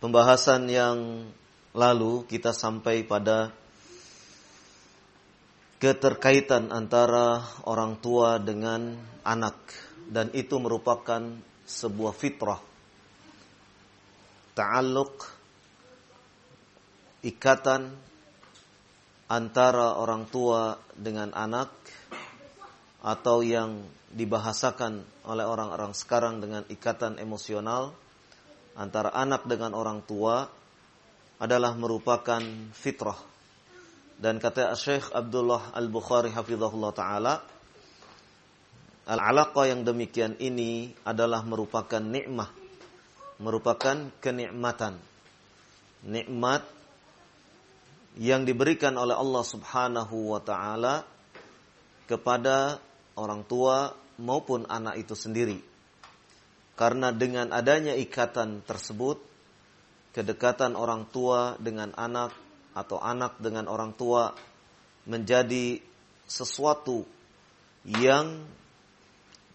Pembahasan yang lalu kita sampai pada keterkaitan antara orang tua dengan anak. Dan itu merupakan sebuah fitrah ta'alluq ikatan antara orang tua dengan anak atau yang dibahasakan oleh orang-orang sekarang dengan ikatan emosional antara anak dengan orang tua adalah merupakan fitrah. Dan kata Syekh Abdullah Al-Bukhari hafizahullah taala, al-alaqah yang demikian ini adalah merupakan nikmah, merupakan kenikmatan. Nikmat yang diberikan oleh Allah Subhanahu wa taala kepada orang tua maupun anak itu sendiri. Karena dengan adanya ikatan tersebut, kedekatan orang tua dengan anak atau anak dengan orang tua menjadi sesuatu yang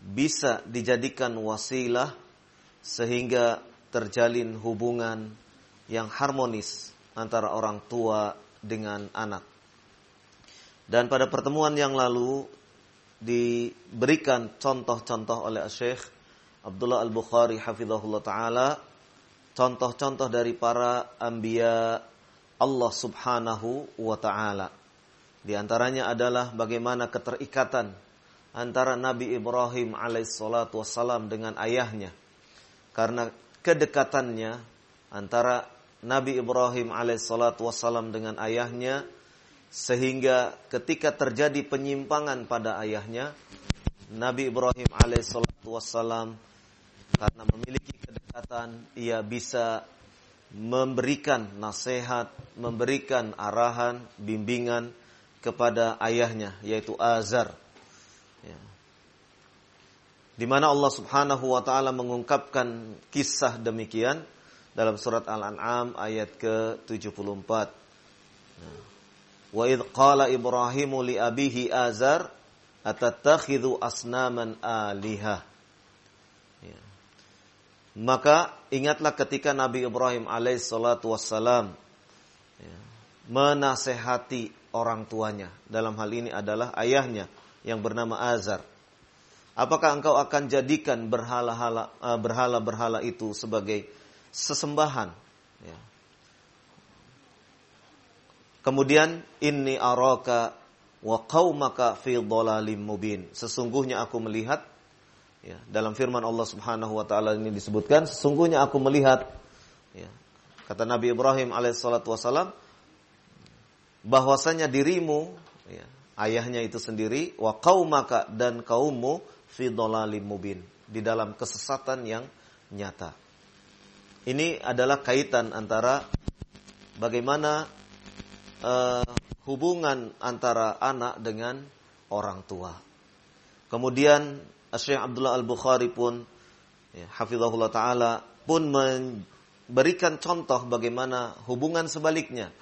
bisa dijadikan wasilah sehingga terjalin hubungan yang harmonis antara orang tua dengan anak. Dan pada pertemuan yang lalu diberikan contoh-contoh oleh Syekh Abdullah Al-Bukhari hafizahullah taala contoh-contoh dari para anbiya Allah Subhanahu wa taala. Di antaranya adalah bagaimana keterikatan antara Nabi Ibrahim alaihissalatu wassalam dengan ayahnya. Karena kedekatannya antara Nabi Ibrahim alaihissalatu wassalam dengan ayahnya sehingga ketika terjadi penyimpangan pada ayahnya Nabi Ibrahim alaihissalatu wassalam karena memiliki kedekatan ia bisa memberikan nasihat, memberikan arahan, bimbingan kepada ayahnya yaitu Azar. Ya. Di mana Allah Subhanahu wa taala mengungkapkan kisah demikian dalam surat Al-An'am ayat ke-74. Ya. Wa idh qala Ibrahimu li abihi Azar atattakhidhu asnaman alihah maka ingatlah ketika Nabi Ibrahim alaihissalatu wassalam ya, menasehati orang tuanya. Dalam hal ini adalah ayahnya yang bernama Azar. Apakah engkau akan jadikan eh, berhala-berhala itu sebagai sesembahan? Ya. Kemudian inni araka wa qaumaka fi dhalalim mubin. Sesungguhnya aku melihat Ya, dalam firman Allah Subhanahu wa taala ini disebutkan sesungguhnya aku melihat ya, kata Nabi Ibrahim alaihissalatu wassalam bahwasanya dirimu ya, ayahnya itu sendiri wa qaumaka dan kaummu fi dhalalim mubin di dalam kesesatan yang nyata. Ini adalah kaitan antara bagaimana uh, hubungan antara anak dengan orang tua. Kemudian Syekh Abdullah Al-Bukhari pun ya, hafizahullah taala pun memberikan contoh bagaimana hubungan sebaliknya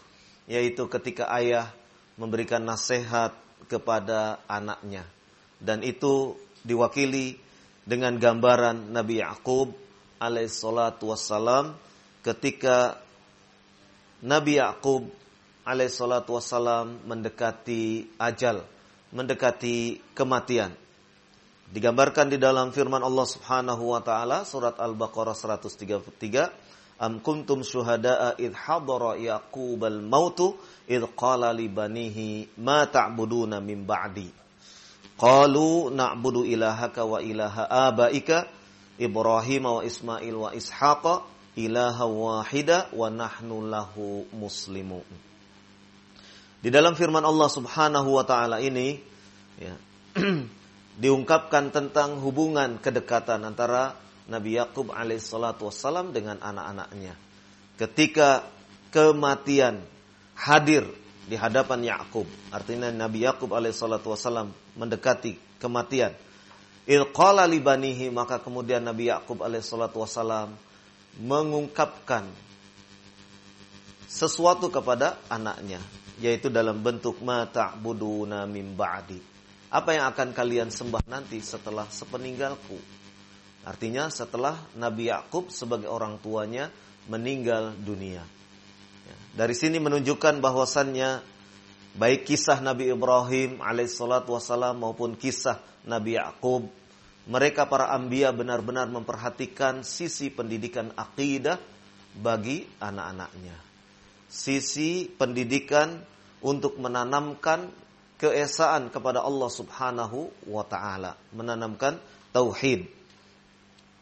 yaitu ketika ayah memberikan nasihat kepada anaknya dan itu diwakili dengan gambaran Nabi Yakub alaihissalatu wassalam ketika Nabi Yakub alaihissalatu wassalam mendekati ajal, mendekati kematian. Digambarkan di dalam firman Allah Subhanahu wa taala surat Al-Baqarah 133, Am kuntum syuhada'a id hadara Yaqubal mautu id qala li banihi ma ta'buduna min ba'di. Qalu na'budu ilahaka wa ilaha abaika Ibrahim wa Ismail wa Ishaqa ilaha wahida wa nahnu lahu muslimun. Di dalam firman Allah Subhanahu wa taala ini ya, diungkapkan tentang hubungan kedekatan antara Nabi Yakub alaihissalatu wassalam dengan anak-anaknya. Ketika kematian hadir di hadapan Yakub, artinya Nabi Yakub alaihissalatu wassalam mendekati kematian. Ilqala libanihi maka kemudian Nabi Yakub alaihissalatu wassalam mengungkapkan sesuatu kepada anaknya yaitu dalam bentuk mata buduna mim ba'di. Apa yang akan kalian sembah nanti setelah sepeninggalku? Artinya setelah Nabi Yakub sebagai orang tuanya meninggal dunia. Ya, dari sini menunjukkan bahwasannya baik kisah Nabi Ibrahim alaihissalatu wassalam maupun kisah Nabi Yakub mereka para ambia benar-benar memperhatikan sisi pendidikan akidah bagi anak-anaknya. Sisi pendidikan untuk menanamkan keesaan kepada Allah Subhanahu wa taala, menanamkan tauhid.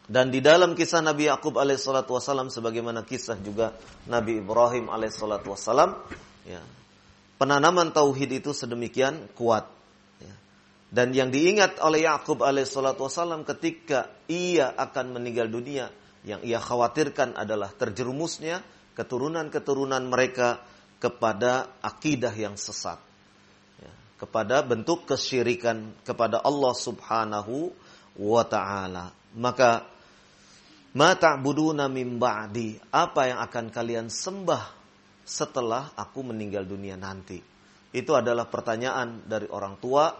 Dan di dalam kisah Nabi Yakub alaihissalatu wassalam sebagaimana kisah juga Nabi Ibrahim alaihissalatu wassalam, ya, penanaman tauhid itu sedemikian kuat dan yang diingat oleh Yakub alaihissalatu wassalam ketika ia akan meninggal dunia, yang ia khawatirkan adalah terjerumusnya keturunan-keturunan mereka kepada akidah yang sesat. Kepada bentuk kesyirikan kepada Allah subhanahu wa ta'ala. Maka, Ma ta'buduna min ba'di. Apa yang akan kalian sembah setelah aku meninggal dunia nanti? Itu adalah pertanyaan dari orang tua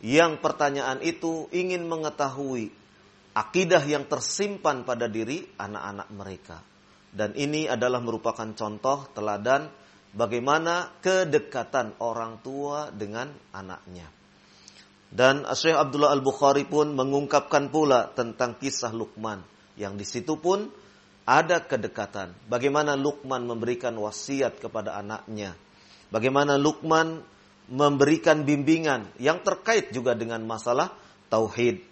yang pertanyaan itu ingin mengetahui akidah yang tersimpan pada diri anak-anak mereka. Dan ini adalah merupakan contoh teladan bagaimana kedekatan orang tua dengan anaknya. Dan Syekh Abdullah Al-Bukhari pun mengungkapkan pula tentang kisah Luqman yang di situ pun ada kedekatan. Bagaimana Luqman memberikan wasiat kepada anaknya. Bagaimana Luqman memberikan bimbingan yang terkait juga dengan masalah tauhid.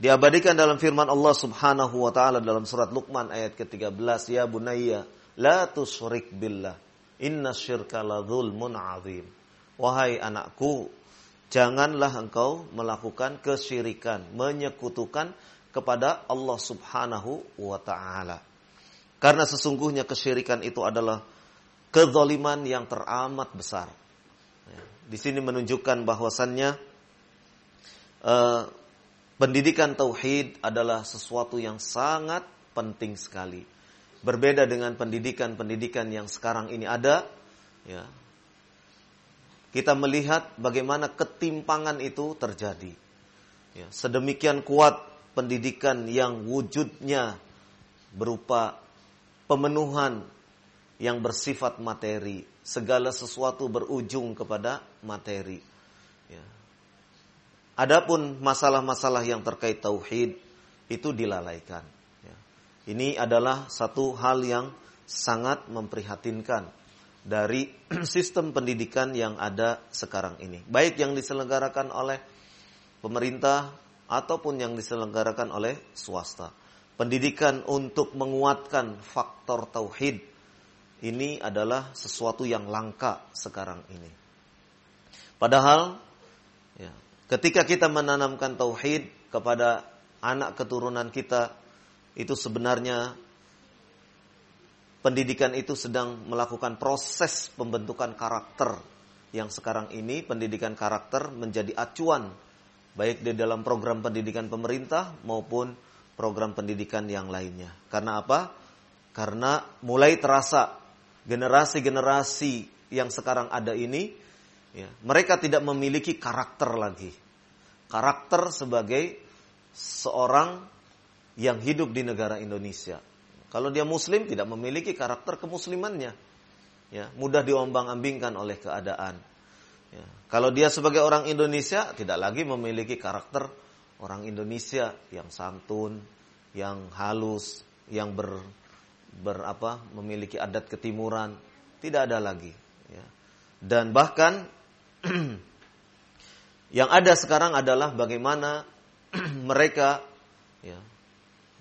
Diabadikan dalam firman Allah Subhanahu wa taala dalam surat Luqman ayat ke-13, "Ya bunayya, la tusyrik billah. Inna syirka la dzulmun azim." Wahai anakku, janganlah engkau melakukan kesyirikan, menyekutukan kepada Allah Subhanahu wa taala. Karena sesungguhnya kesyirikan itu adalah kezaliman yang teramat besar. Di sini menunjukkan bahwasannya uh, pendidikan tauhid adalah sesuatu yang sangat penting sekali. Berbeda dengan pendidikan-pendidikan yang sekarang ini ada, ya. Kita melihat bagaimana ketimpangan itu terjadi. Ya, sedemikian kuat pendidikan yang wujudnya berupa pemenuhan yang bersifat materi. Segala sesuatu berujung kepada materi. Ya. Adapun masalah-masalah yang terkait tauhid itu dilalaikan. Ini adalah satu hal yang sangat memprihatinkan dari sistem pendidikan yang ada sekarang ini. Baik yang diselenggarakan oleh pemerintah ataupun yang diselenggarakan oleh swasta. Pendidikan untuk menguatkan faktor tauhid ini adalah sesuatu yang langka sekarang ini. Padahal ya, ketika kita menanamkan tauhid kepada anak keturunan kita itu sebenarnya pendidikan itu sedang melakukan proses pembentukan karakter yang sekarang ini pendidikan karakter menjadi acuan baik di dalam program pendidikan pemerintah maupun program pendidikan yang lainnya. Karena apa? Karena mulai terasa generasi-generasi yang sekarang ada ini, ya, mereka tidak memiliki karakter lagi. Karakter sebagai seorang yang hidup di negara Indonesia. Kalau dia muslim tidak memiliki karakter kemuslimannya. Ya, mudah diombang-ambingkan oleh keadaan. Ya, kalau dia sebagai orang Indonesia tidak lagi memiliki karakter orang Indonesia yang santun, yang halus, yang ber berapa memiliki adat ketimuran tidak ada lagi ya. dan bahkan yang ada sekarang adalah bagaimana mereka ya,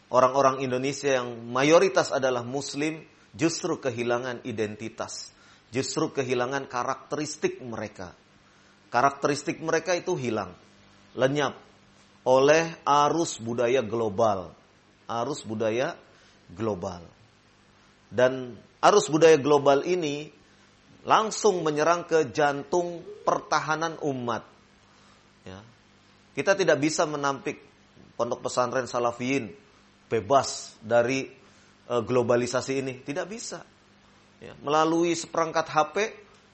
orang-orang Indonesia yang mayoritas adalah Muslim justru kehilangan identitas, justru kehilangan karakteristik mereka. Karakteristik mereka itu hilang, lenyap oleh arus budaya global, arus budaya global. Dan arus budaya global ini langsung menyerang ke jantung pertahanan umat. Ya. Kita tidak bisa menampik pondok pesantren salafiyin bebas dari uh, globalisasi ini. Tidak bisa. Ya. Melalui seperangkat HP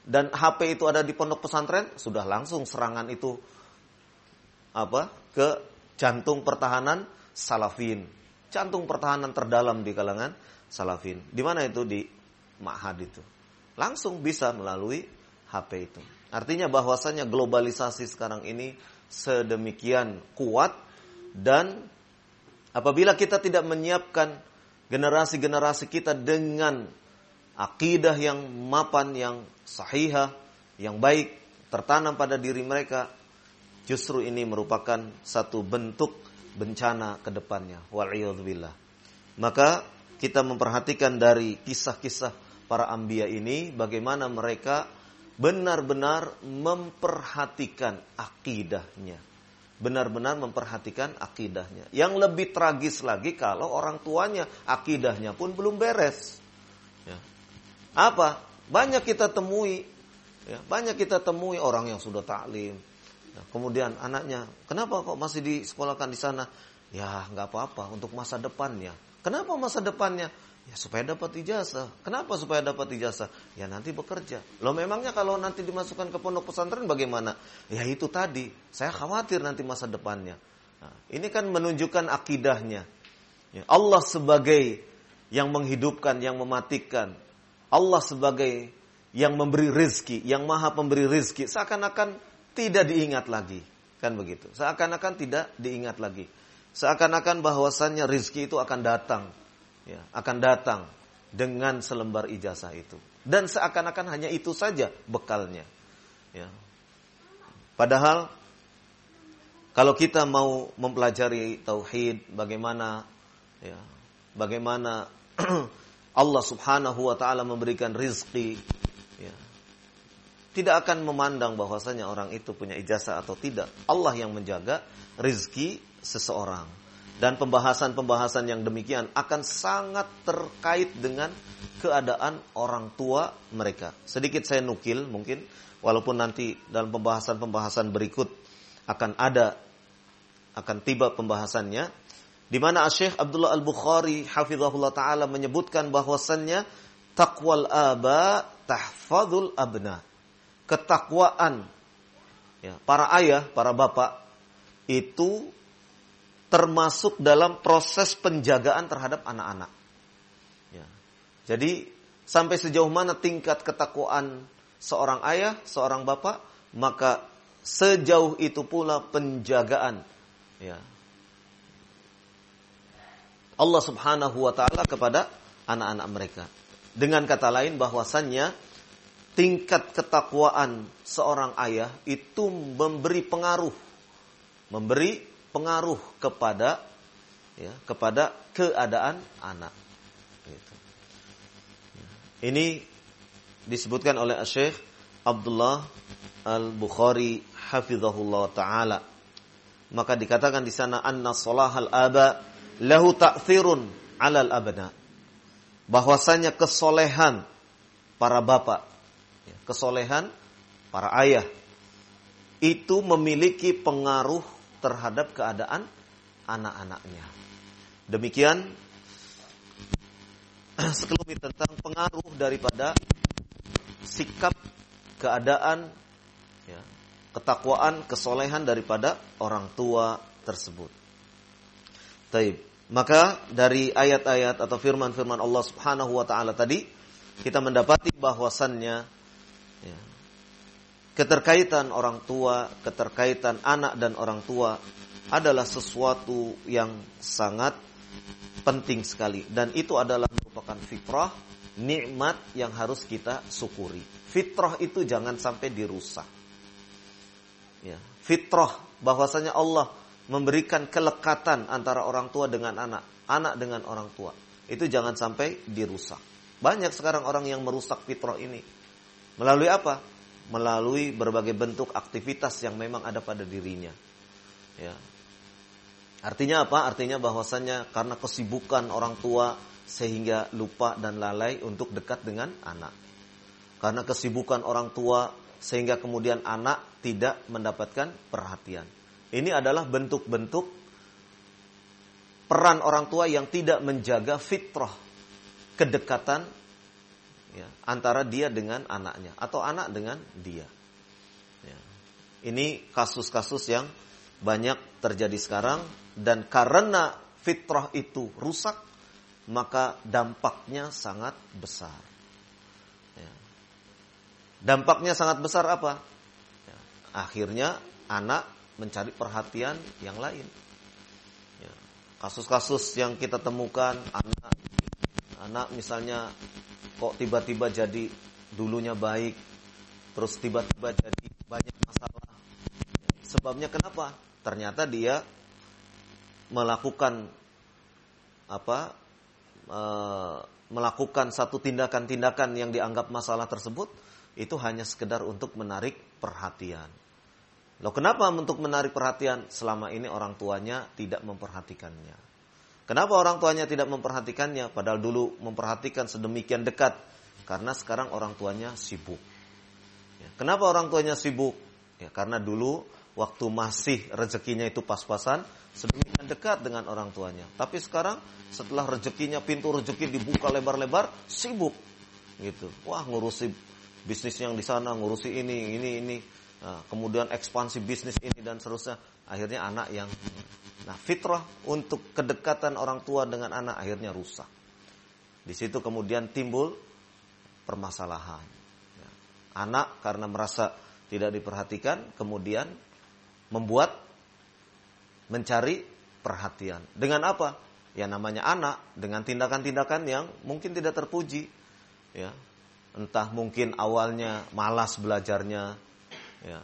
dan HP itu ada di pondok pesantren, sudah langsung serangan itu apa ke jantung pertahanan salafin, jantung pertahanan terdalam di kalangan salafin. Di mana itu di Ma'had itu. Langsung bisa melalui HP itu. Artinya bahwasanya globalisasi sekarang ini sedemikian kuat dan apabila kita tidak menyiapkan generasi-generasi kita dengan akidah yang mapan, yang sahihah, yang baik, tertanam pada diri mereka, justru ini merupakan satu bentuk bencana ke depannya. Wa'iyadzubillah. Maka kita memperhatikan dari kisah-kisah para ambia ini bagaimana mereka benar-benar memperhatikan akidahnya. Benar-benar memperhatikan akidahnya. Yang lebih tragis lagi kalau orang tuanya akidahnya pun belum beres. Ya. Apa? Banyak kita temui, ya, banyak kita temui orang yang sudah taklim. Ya, kemudian anaknya, kenapa kok masih disekolahkan di sana? Ya nggak apa-apa untuk masa depannya. Kenapa masa depannya? Ya supaya dapat ijazah. Kenapa supaya dapat ijazah? Ya nanti bekerja. Lo memangnya kalau nanti dimasukkan ke pondok pesantren bagaimana? Ya itu tadi. Saya khawatir nanti masa depannya. Nah, ini kan menunjukkan akidahnya. Ya, Allah sebagai yang menghidupkan, yang mematikan. Allah sebagai yang memberi rizki, yang maha pemberi rizki. Seakan-akan tidak diingat lagi. Kan begitu. Seakan-akan tidak diingat lagi. Seakan-akan bahwasannya rizki itu akan datang. Ya, akan datang dengan selembar ijazah itu. Dan seakan-akan hanya itu saja bekalnya. Ya. Padahal kalau kita mau mempelajari tauhid, bagaimana ya, bagaimana Allah Subhanahu wa taala memberikan rizki ya, tidak akan memandang bahwasanya orang itu punya ijazah atau tidak. Allah yang menjaga rizki seseorang. Dan pembahasan-pembahasan yang demikian akan sangat terkait dengan keadaan orang tua mereka. Sedikit saya nukil mungkin, walaupun nanti dalam pembahasan-pembahasan berikut akan ada, akan tiba pembahasannya. Di mana Syekh Abdullah Al-Bukhari hafizahullah taala menyebutkan bahwasannya takwal aba tahfadul abna. Ketakwaan ya, para ayah, para bapak itu termasuk dalam proses penjagaan terhadap anak-anak. Ya. Jadi sampai sejauh mana tingkat ketakwaan seorang ayah, seorang bapak, maka sejauh itu pula penjagaan. Ya. Allah Subhanahu wa taala kepada anak-anak mereka. Dengan kata lain bahwasannya tingkat ketakwaan seorang ayah itu memberi pengaruh, memberi pengaruh kepada ya, kepada keadaan anak. Gitu. Ini disebutkan oleh Syekh Abdullah Al-Bukhari hafizahullah taala. Maka dikatakan di sana anna salahal aba lahu ta'thirun 'alal abna. Bahwasanya kesolehan para bapak, ya, kesolehan para ayah itu memiliki pengaruh terhadap keadaan anak-anaknya. Demikian sekelumit tentang pengaruh daripada sikap keadaan ya, ketakwaan, kesolehan daripada orang tua tersebut. Taib. Maka dari ayat-ayat atau firman-firman Allah Subhanahu wa taala tadi kita mendapati bahwasannya ya, keterkaitan orang tua, keterkaitan anak dan orang tua adalah sesuatu yang sangat penting sekali dan itu adalah merupakan fitrah nikmat yang harus kita syukuri. Fitrah itu jangan sampai dirusak. Ya, fitrah bahwasanya Allah memberikan kelekatan antara orang tua dengan anak, anak dengan orang tua. Itu jangan sampai dirusak. Banyak sekarang orang yang merusak fitrah ini. Melalui apa? Melalui berbagai bentuk aktivitas yang memang ada pada dirinya. Ya. Artinya apa? Artinya bahwasanya karena kesibukan orang tua sehingga lupa dan lalai untuk dekat dengan anak. Karena kesibukan orang tua sehingga kemudian anak tidak mendapatkan perhatian. Ini adalah bentuk-bentuk peran orang tua yang tidak menjaga fitrah kedekatan ya, antara dia dengan anaknya atau anak dengan dia. Ya. Ini kasus-kasus yang banyak terjadi sekarang dan karena fitrah itu rusak maka dampaknya sangat besar. Ya. Dampaknya sangat besar apa? Ya. Akhirnya anak mencari perhatian yang lain. Ya. Kasus-kasus yang kita temukan anak anak misalnya kok tiba-tiba jadi dulunya baik, terus tiba-tiba jadi banyak masalah. Ya. Sebabnya kenapa? Ternyata dia melakukan apa? E, melakukan satu tindakan-tindakan yang dianggap masalah tersebut itu hanya sekedar untuk menarik perhatian. Loh kenapa untuk menarik perhatian selama ini orang tuanya tidak memperhatikannya? Kenapa orang tuanya tidak memperhatikannya padahal dulu memperhatikan sedemikian dekat? Karena sekarang orang tuanya sibuk. Ya, kenapa orang tuanya sibuk? Ya, karena dulu waktu masih rezekinya itu pas-pasan, sedemikian dekat dengan orang tuanya. Tapi sekarang setelah rezekinya pintu rezeki dibuka lebar-lebar, sibuk gitu. Wah, ngurusi bisnis yang di sana, ngurusi ini, ini, ini. Nah, kemudian ekspansi bisnis ini dan seterusnya. Akhirnya anak yang Nah, fitrah untuk kedekatan orang tua dengan anak akhirnya rusak. Di situ kemudian timbul permasalahan. Ya. Anak karena merasa tidak diperhatikan, kemudian membuat mencari perhatian. Dengan apa? Ya namanya anak dengan tindakan-tindakan yang mungkin tidak terpuji. Ya. Entah mungkin awalnya malas belajarnya, Ya.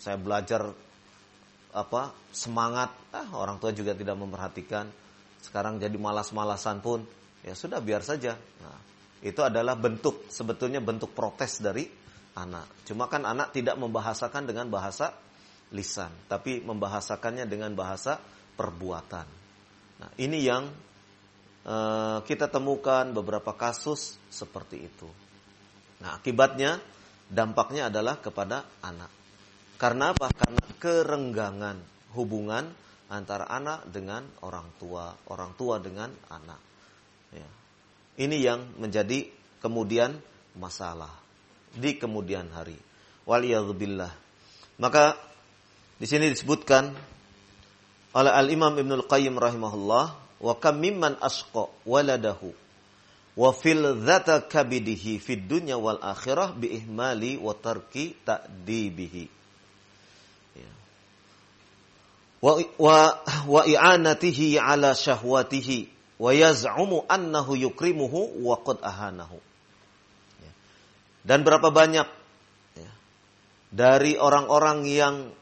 Saya belajar apa semangat, ah orang tua juga tidak memperhatikan. Sekarang jadi malas-malasan pun, ya sudah biar saja. Nah, itu adalah bentuk sebetulnya bentuk protes dari anak. Cuma kan anak tidak membahasakan dengan bahasa lisan, tapi membahasakannya dengan bahasa perbuatan. Nah, ini yang uh, kita temukan beberapa kasus seperti itu. Nah, akibatnya dampaknya adalah kepada anak. Karena apa? Karena kerenggangan hubungan antara anak dengan orang tua, orang tua dengan anak. Ya. Ini yang menjadi kemudian masalah di kemudian hari. Waliyadzubillah. Maka di sini disebutkan oleh Al Imam Ibnul Qayyim rahimahullah, wa kam mimman asqa waladahu wa fil dzata kabidihi fid dunya wal akhirah bi ihmali wa tarki ta'dibihi ya. Wa wa wa i'anatihi ala syahwatihi wa yaz'umu annahu yukrimuhu wa qad ahanahu ya. dan berapa banyak ya, dari orang-orang yang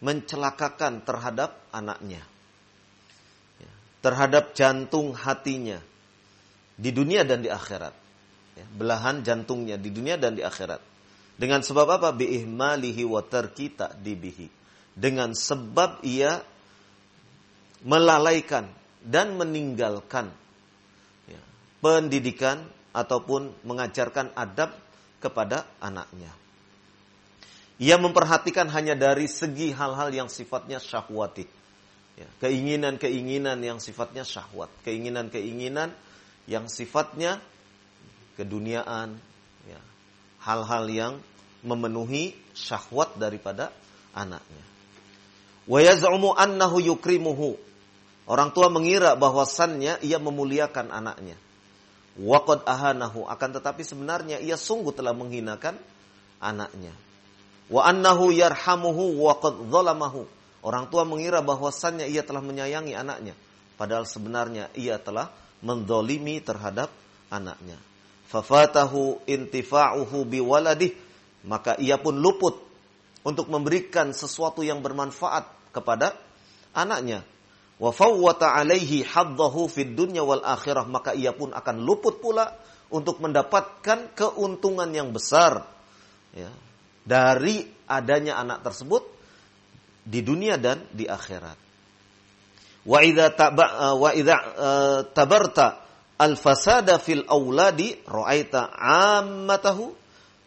mencelakakan terhadap anaknya ya, terhadap jantung hatinya di dunia dan di akhirat. Ya, belahan jantungnya di dunia dan di akhirat. Dengan sebab apa? Bi'ihmalihi wa tarki ta'dibihi. Dengan sebab ia melalaikan dan meninggalkan ya, pendidikan ataupun mengajarkan adab kepada anaknya. Ia memperhatikan hanya dari segi hal-hal yang sifatnya syahwati. Ya, keinginan-keinginan yang sifatnya syahwat. Keinginan-keinginan yang sifatnya keduniaan, ya, hal-hal yang memenuhi syahwat daripada anaknya. Wa yaz'umu annahu yukrimuhu. Orang tua mengira bahwasannya ia memuliakan anaknya. Waqad ahanahu akan tetapi sebenarnya ia sungguh telah menghinakan anaknya. Wa annahu yarhamuhu waqad zalamahu. Orang tua mengira bahwasannya ia telah menyayangi anaknya, padahal sebenarnya ia telah mendolimi terhadap anaknya. Fafatahu intifa'uhu biwaladih, maka ia pun luput untuk memberikan sesuatu yang bermanfaat kepada anaknya wa fawwata alaihi haddahu fid dunya wal akhirah maka ia pun akan luput pula untuk mendapatkan keuntungan yang besar ya, dari adanya anak tersebut di dunia dan di akhirat. Wa idza taba wa idza uh, tabarta al fasada fil auladi ra'aita ammatahu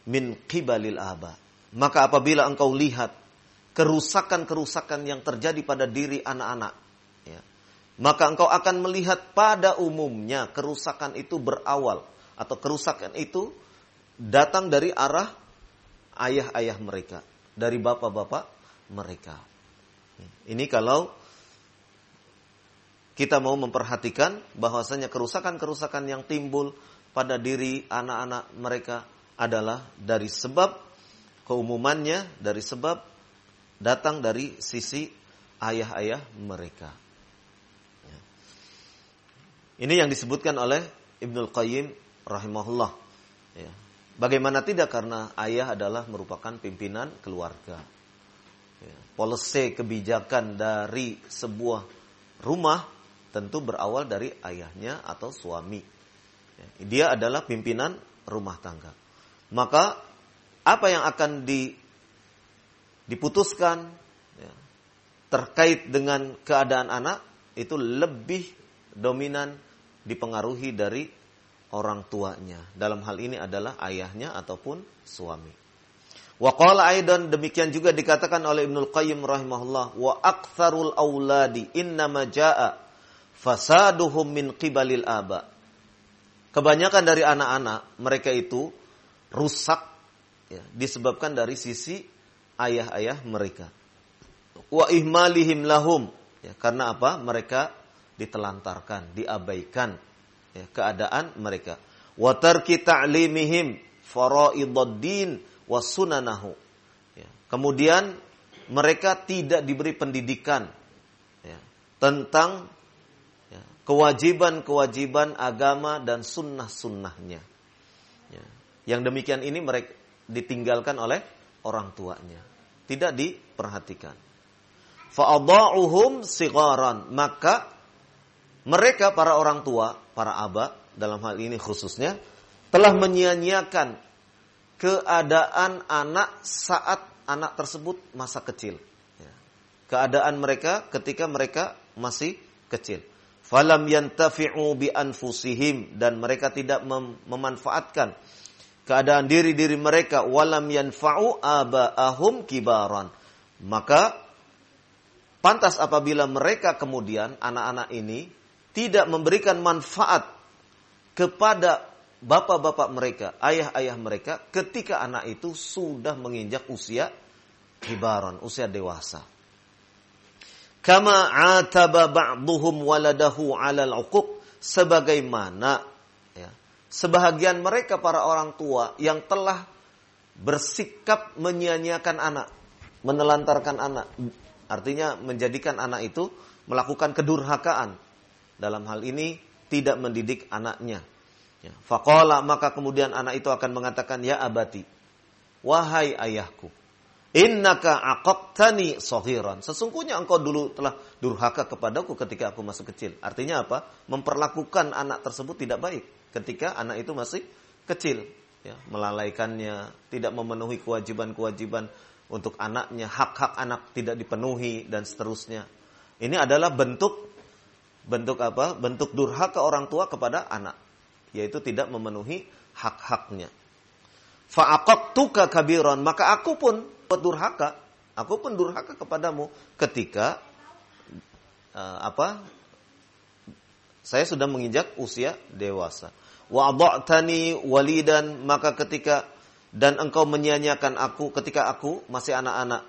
min qibalil aba. Maka apabila engkau lihat kerusakan-kerusakan yang terjadi pada diri anak-anak maka engkau akan melihat pada umumnya kerusakan itu berawal atau kerusakan itu datang dari arah ayah-ayah mereka, dari bapak-bapak mereka. Ini kalau kita mau memperhatikan bahwasanya kerusakan-kerusakan yang timbul pada diri anak-anak mereka adalah dari sebab keumumannya dari sebab datang dari sisi ayah-ayah mereka. Ini yang disebutkan oleh Ibnul Qayyim rahimahullah. Ya. Bagaimana tidak karena ayah adalah merupakan pimpinan keluarga. Ya. Polisi kebijakan dari sebuah rumah tentu berawal dari ayahnya atau suami. Ya. Dia adalah pimpinan rumah tangga. Maka apa yang akan di, diputuskan ya, terkait dengan keadaan anak itu lebih dominan dipengaruhi dari orang tuanya. Dalam hal ini adalah ayahnya ataupun suami. Wa qala aidan demikian juga dikatakan oleh Ibnul Qayyim rahimahullah wa aktsarul auladi innama jaa fasaduhum min qibalil aba. Kebanyakan dari anak-anak mereka itu rusak ya, disebabkan dari sisi ayah-ayah mereka. Wa ihmalihim lahum ya, karena apa? Mereka ditelantarkan, diabaikan ya, keadaan mereka. Wa tarki ta'limihim faraiduddin wa sunanahu. Ya. Kemudian mereka tidak diberi pendidikan ya, tentang ya, kewajiban-kewajiban agama dan sunnah-sunnahnya. Ya. Yang demikian ini mereka ditinggalkan oleh orang tuanya, tidak diperhatikan. Fa'adha'uhum sigaran, maka mereka para orang tua, para aba dalam hal ini khususnya telah menyia-nyiakan keadaan anak saat anak tersebut masa kecil. Ya. Keadaan mereka ketika mereka masih kecil. Falam yantafi'u bi anfusihim dan mereka tidak mem memanfaatkan keadaan diri-diri mereka walam yanfa'u aba'ahum kibaran. Maka pantas apabila mereka kemudian anak-anak ini tidak memberikan manfaat kepada bapak-bapak mereka, ayah-ayah mereka ketika anak itu sudah menginjak usia kibaran, usia dewasa. Kama ataba ba'duhum waladahu 'alal 'uquq sebagaimana sebahagian mereka para orang tua yang telah bersikap menyia-nyiakan anak, menelantarkan anak, artinya menjadikan anak itu melakukan kedurhakaan, dalam hal ini tidak mendidik anaknya. Ya. Fakola maka kemudian anak itu akan mengatakan ya abati, wahai ayahku, innaka aqabtani sohiran. Sesungguhnya engkau dulu telah durhaka kepadaku ketika aku masih kecil. Artinya apa? Memperlakukan anak tersebut tidak baik ketika anak itu masih kecil. Ya, melalaikannya, tidak memenuhi kewajiban-kewajiban untuk anaknya, hak-hak anak tidak dipenuhi dan seterusnya. Ini adalah bentuk bentuk apa? Bentuk durhaka orang tua kepada anak, yaitu tidak memenuhi hak-haknya. Fa'aqaqtuka kabiran, maka aku pun durhaka, aku pun durhaka kepadamu ketika uh, apa? Saya sudah menginjak usia dewasa. Wa adha'tani walidan maka ketika dan engkau menyia-nyiakan aku ketika aku masih anak-anak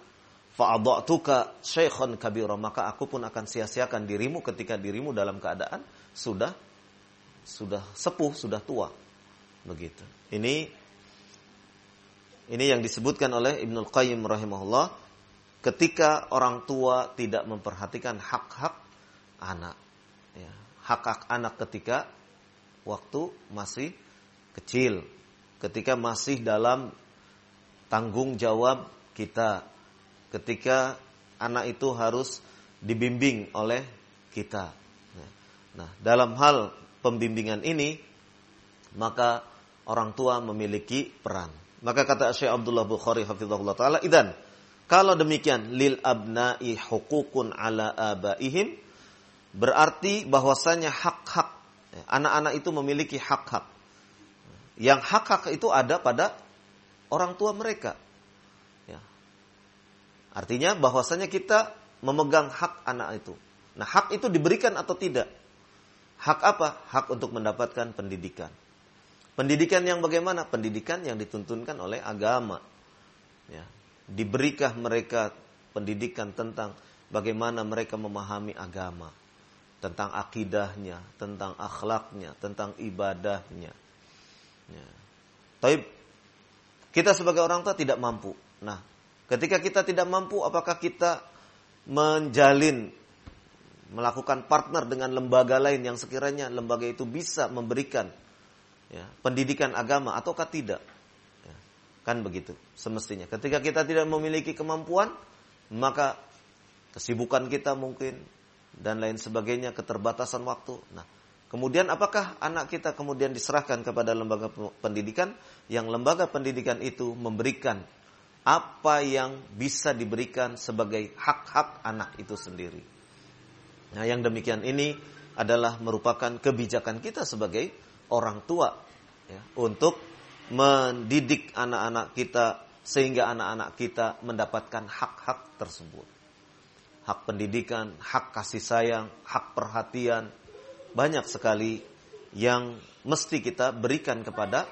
fa'adha'tuka syaikhan kabira maka aku pun akan sia-siakan dirimu ketika dirimu dalam keadaan sudah sudah sepuh, sudah tua. Begitu. Ini ini yang disebutkan oleh Ibnul Qayyim rahimahullah ketika orang tua tidak memperhatikan hak-hak anak. Ya, hak-hak anak ketika waktu masih kecil, ketika masih dalam tanggung jawab kita, ketika anak itu harus dibimbing oleh kita. Nah, nah dalam hal pembimbingan ini, maka orang tua memiliki peran. Maka kata Syekh Abdullah Bukhari hafizahullah taala, "Idan kalau demikian lil abna'i hukukun ala abaihim berarti bahwasanya hak-hak ya, anak-anak itu memiliki hak-hak. Yang hak-hak itu ada pada orang tua mereka. Ya. Artinya bahwasanya kita memegang hak anak itu. Nah, hak itu diberikan atau tidak? Hak apa? Hak untuk mendapatkan pendidikan. Pendidikan yang bagaimana? Pendidikan yang dituntunkan oleh agama. Ya. Diberikah mereka pendidikan tentang bagaimana mereka memahami agama, tentang akidahnya, tentang akhlaknya, tentang ibadahnya. Ya. Tapi kita sebagai orang tua tidak mampu. Nah, ketika kita tidak mampu, apakah kita menjalin melakukan partner dengan lembaga lain yang sekiranya lembaga itu bisa memberikan ya, pendidikan agama ataukah tidak? Ya, kan begitu semestinya. Ketika kita tidak memiliki kemampuan, maka kesibukan kita mungkin dan lain sebagainya, keterbatasan waktu. Nah, kemudian apakah anak kita kemudian diserahkan kepada lembaga pendidikan yang lembaga pendidikan itu memberikan apa yang bisa diberikan sebagai hak-hak anak itu sendiri. Nah, yang demikian ini adalah merupakan kebijakan kita sebagai orang tua ya, untuk mendidik anak-anak kita sehingga anak-anak kita mendapatkan hak-hak tersebut. Hak pendidikan, hak kasih sayang, hak perhatian, banyak sekali yang mesti kita berikan kepada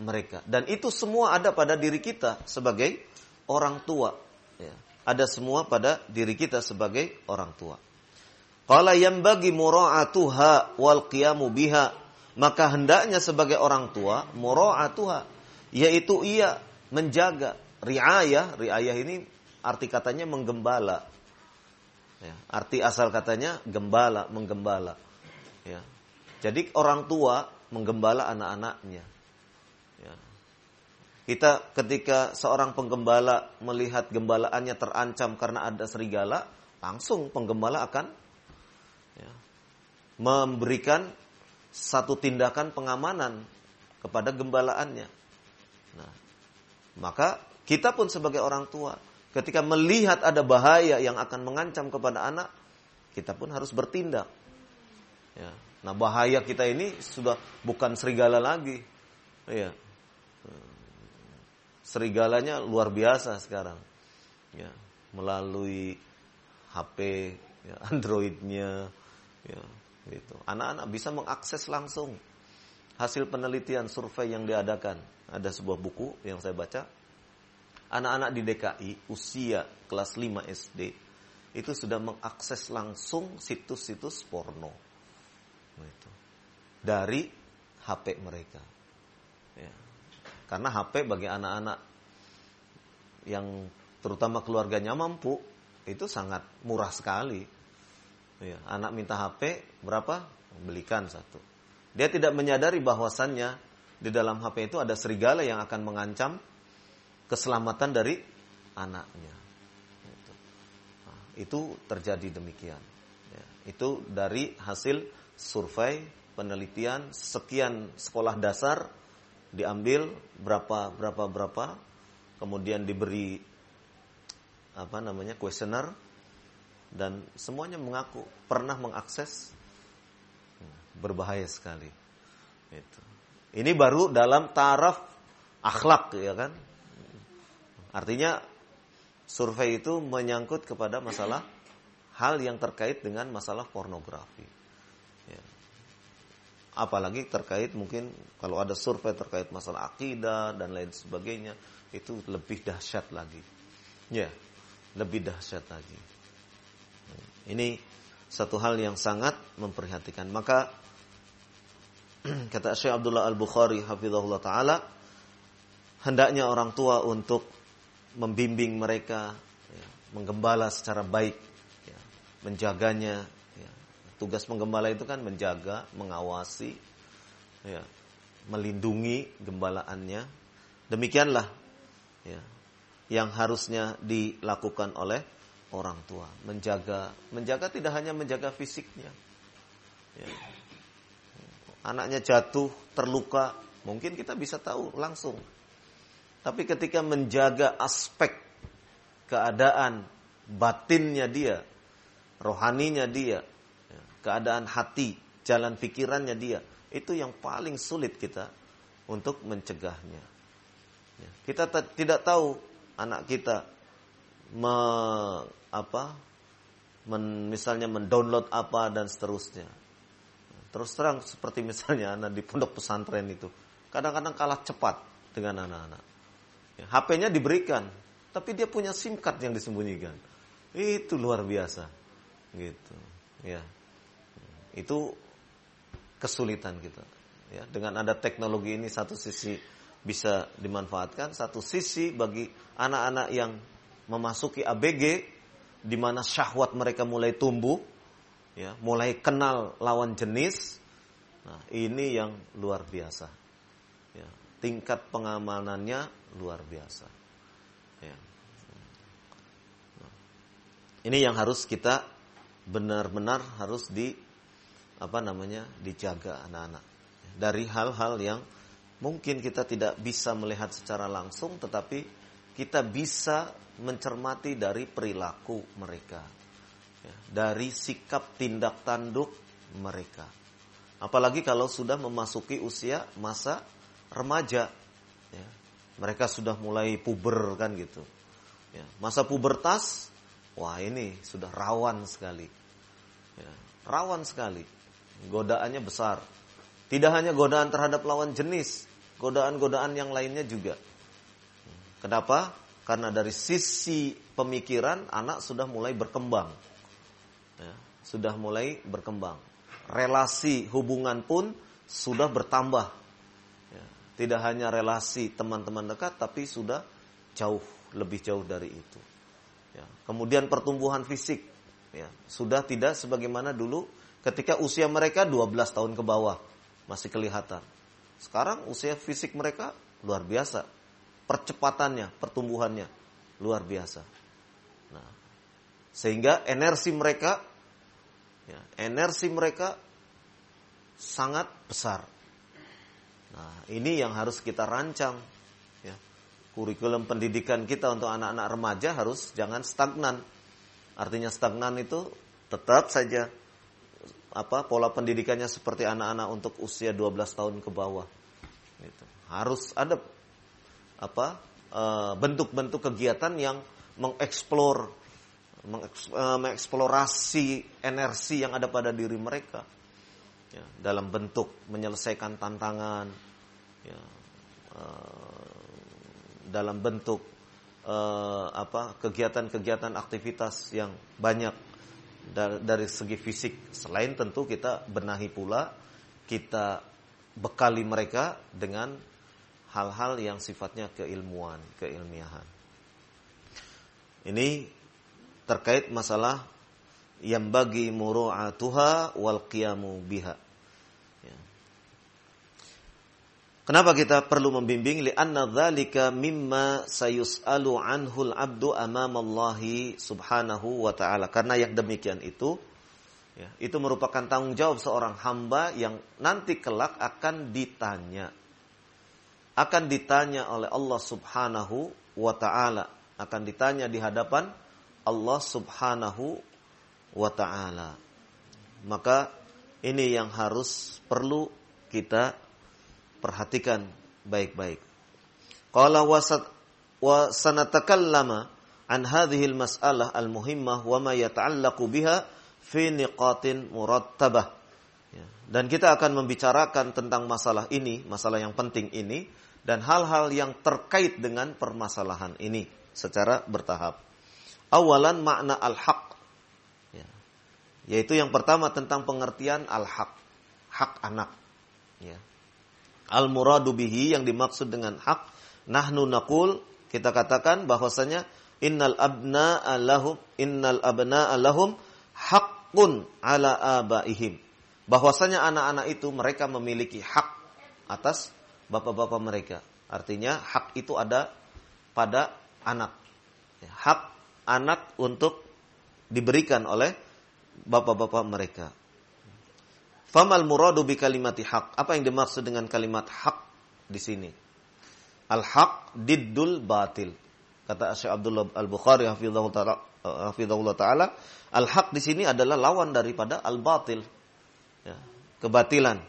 mereka. Dan itu semua ada pada diri kita sebagai orang tua. Ya. Ada semua pada diri kita sebagai orang tua. Qala yang bagi mura'atuha wal qiyamu biha maka hendaknya sebagai orang tua mura'atuha yaitu ia menjaga riayah. Riayah ini arti katanya menggembala. Ya, arti asal katanya gembala menggembala. Ya. Jadi orang tua menggembala anak-anaknya. Ya. kita ketika seorang penggembala melihat gembalaannya terancam karena ada serigala langsung penggembala akan ya, memberikan satu tindakan pengamanan kepada gembalaannya. Nah, maka kita pun sebagai orang tua, ketika melihat ada bahaya yang akan mengancam kepada anak, kita pun harus bertindak. Ya. Nah, bahaya kita ini sudah bukan serigala lagi. Ya. Serigalanya luar biasa sekarang. Ya, melalui HP, ya, Androidnya, ya, Gitu. Anak-anak bisa mengakses langsung hasil penelitian survei yang diadakan. Ada sebuah buku yang saya baca. Anak-anak di DKI usia kelas 5 SD itu sudah mengakses langsung situs-situs porno. Gitu. Dari HP mereka. Ya. Karena HP bagi anak-anak yang terutama keluarganya mampu itu sangat murah sekali Ya, anak minta HP berapa? Belikan satu. Dia tidak menyadari bahwasannya di dalam HP itu ada serigala yang akan mengancam keselamatan dari anaknya. Itu, nah, itu terjadi demikian. Ya, itu dari hasil survei penelitian sekian sekolah dasar diambil berapa berapa berapa kemudian diberi apa namanya kuesioner dan semuanya mengaku pernah mengakses berbahaya sekali. Itu. Ini baru dalam taraf akhlak ya kan. Artinya survei itu menyangkut kepada masalah hal yang terkait dengan masalah pornografi. Ya. apalagi terkait mungkin kalau ada survei terkait masalah akidah dan lain sebagainya itu lebih dahsyat lagi. Ya, lebih dahsyat lagi. Ini satu hal yang sangat memperhatikan. Maka kata Syekh Abdullah Al-Bukhari hafizahullah taala hendaknya orang tua untuk membimbing mereka ya, menggembala secara baik ya, menjaganya ya. tugas menggembala itu kan menjaga mengawasi ya, melindungi gembalaannya demikianlah ya, yang harusnya dilakukan oleh orang tua. Menjaga menjaga tidak hanya menjaga fisiknya. Ya. anaknya jatuh terluka mungkin kita bisa tahu langsung. Tapi ketika menjaga aspek keadaan batinnya dia rohaninya dia ya, keadaan hati jalan pikirannya dia itu yang paling sulit kita untuk mencegahnya. Ya, kita tidak tahu anak kita me, apa men, misalnya mendownload apa dan seterusnya. Terus terang seperti misalnya anak di pondok pesantren itu kadang-kadang kalah cepat dengan anak-anak. Ya, HP-nya diberikan, tapi dia punya SIM card yang disembunyikan. Itu luar biasa. Gitu. Ya. Itu kesulitan kita. Ya, dengan ada teknologi ini satu sisi bisa dimanfaatkan, satu sisi bagi anak-anak yang memasuki ABG di mana syahwat mereka mulai tumbuh, ya, mulai kenal lawan jenis. Nah, ini yang luar biasa. Ya, tingkat pengamanannya luar biasa. Ya. Nah, ini yang harus kita benar-benar harus di apa namanya dijaga anak-anak dari hal-hal yang mungkin kita tidak bisa melihat secara langsung, tetapi kita bisa mencermati dari perilaku mereka, ya, dari sikap tindak tanduk mereka. Apalagi kalau sudah memasuki usia masa remaja, ya, mereka sudah mulai puber kan gitu. Ya, masa pubertas, wah ini sudah rawan sekali, ya, rawan sekali, godaannya besar. Tidak hanya godaan terhadap lawan jenis, godaan-godaan yang lainnya juga. Kenapa? Karena dari sisi pemikiran anak sudah mulai berkembang. Ya, sudah mulai berkembang. Relasi hubungan pun sudah bertambah. Ya, tidak hanya relasi teman-teman dekat, tapi sudah jauh, lebih jauh dari itu. Ya, kemudian pertumbuhan fisik. Ya, sudah tidak sebagaimana dulu ketika usia mereka 12 tahun ke bawah. Masih kelihatan. Sekarang usia fisik mereka luar biasa percepatannya, pertumbuhannya luar biasa. Nah, sehingga energi mereka, ya, energi mereka sangat besar. Nah, ini yang harus kita rancang. Ya. Kurikulum pendidikan kita untuk anak-anak remaja harus jangan stagnan. Artinya stagnan itu tetap saja apa pola pendidikannya seperti anak-anak untuk usia 12 tahun ke bawah. Gitu. Harus ada apa eh, bentuk-bentuk kegiatan yang mengeksplor eh, mengeksplorasi energi yang ada pada diri mereka. Ya, dalam bentuk menyelesaikan tantangan ya, uh, dalam bentuk uh, apa kegiatan-kegiatan aktivitas yang banyak dari, dari segi fisik. Selain tentu kita benahi pula kita bekali mereka dengan hal-hal yang sifatnya keilmuan, keilmiahan. Ini terkait masalah yang bagi muru'atuha wal qiyamu biha. Ya. Kenapa kita perlu membimbing? Lianna dzalika mimma sayus'alu anhul abdu amamallahi subhanahu wa ta'ala. Karena yang demikian itu, ya, itu merupakan tanggung jawab seorang hamba yang nanti kelak akan ditanya akan ditanya oleh Allah Subhanahu wa taala, akan ditanya di hadapan Allah Subhanahu wa taala. Maka ini yang harus perlu kita perhatikan baik-baik. Qala wasat wa sanatakallama an hadhihi al-mas'alah al-muhimmah wa ma yata'allaqu biha fi niqatin murattabah Ya. Dan kita akan membicarakan tentang masalah ini, masalah yang penting ini, dan hal-hal yang terkait dengan permasalahan ini secara bertahap. Awalan makna al-haq. Ya. Yaitu yang pertama tentang pengertian al-haq. Hak anak. Ya. Al-muradu bihi yang dimaksud dengan hak. Nahnu nakul. Kita katakan bahwasanya innal abna lahum innal abna lahum haqqun ala abaihim bahwasanya anak-anak itu mereka memiliki hak atas bapak-bapak mereka. Artinya hak itu ada pada anak. Hak anak untuk diberikan oleh bapak-bapak mereka. Famal muradu bi kalimati hak. Apa yang dimaksud dengan kalimat hak di sini? Al-haq diddul batil. Kata Syekh Abdullah Al-Bukhari hafizahullah taala, al-haq di sini adalah lawan daripada al-batil ya, kebatilan.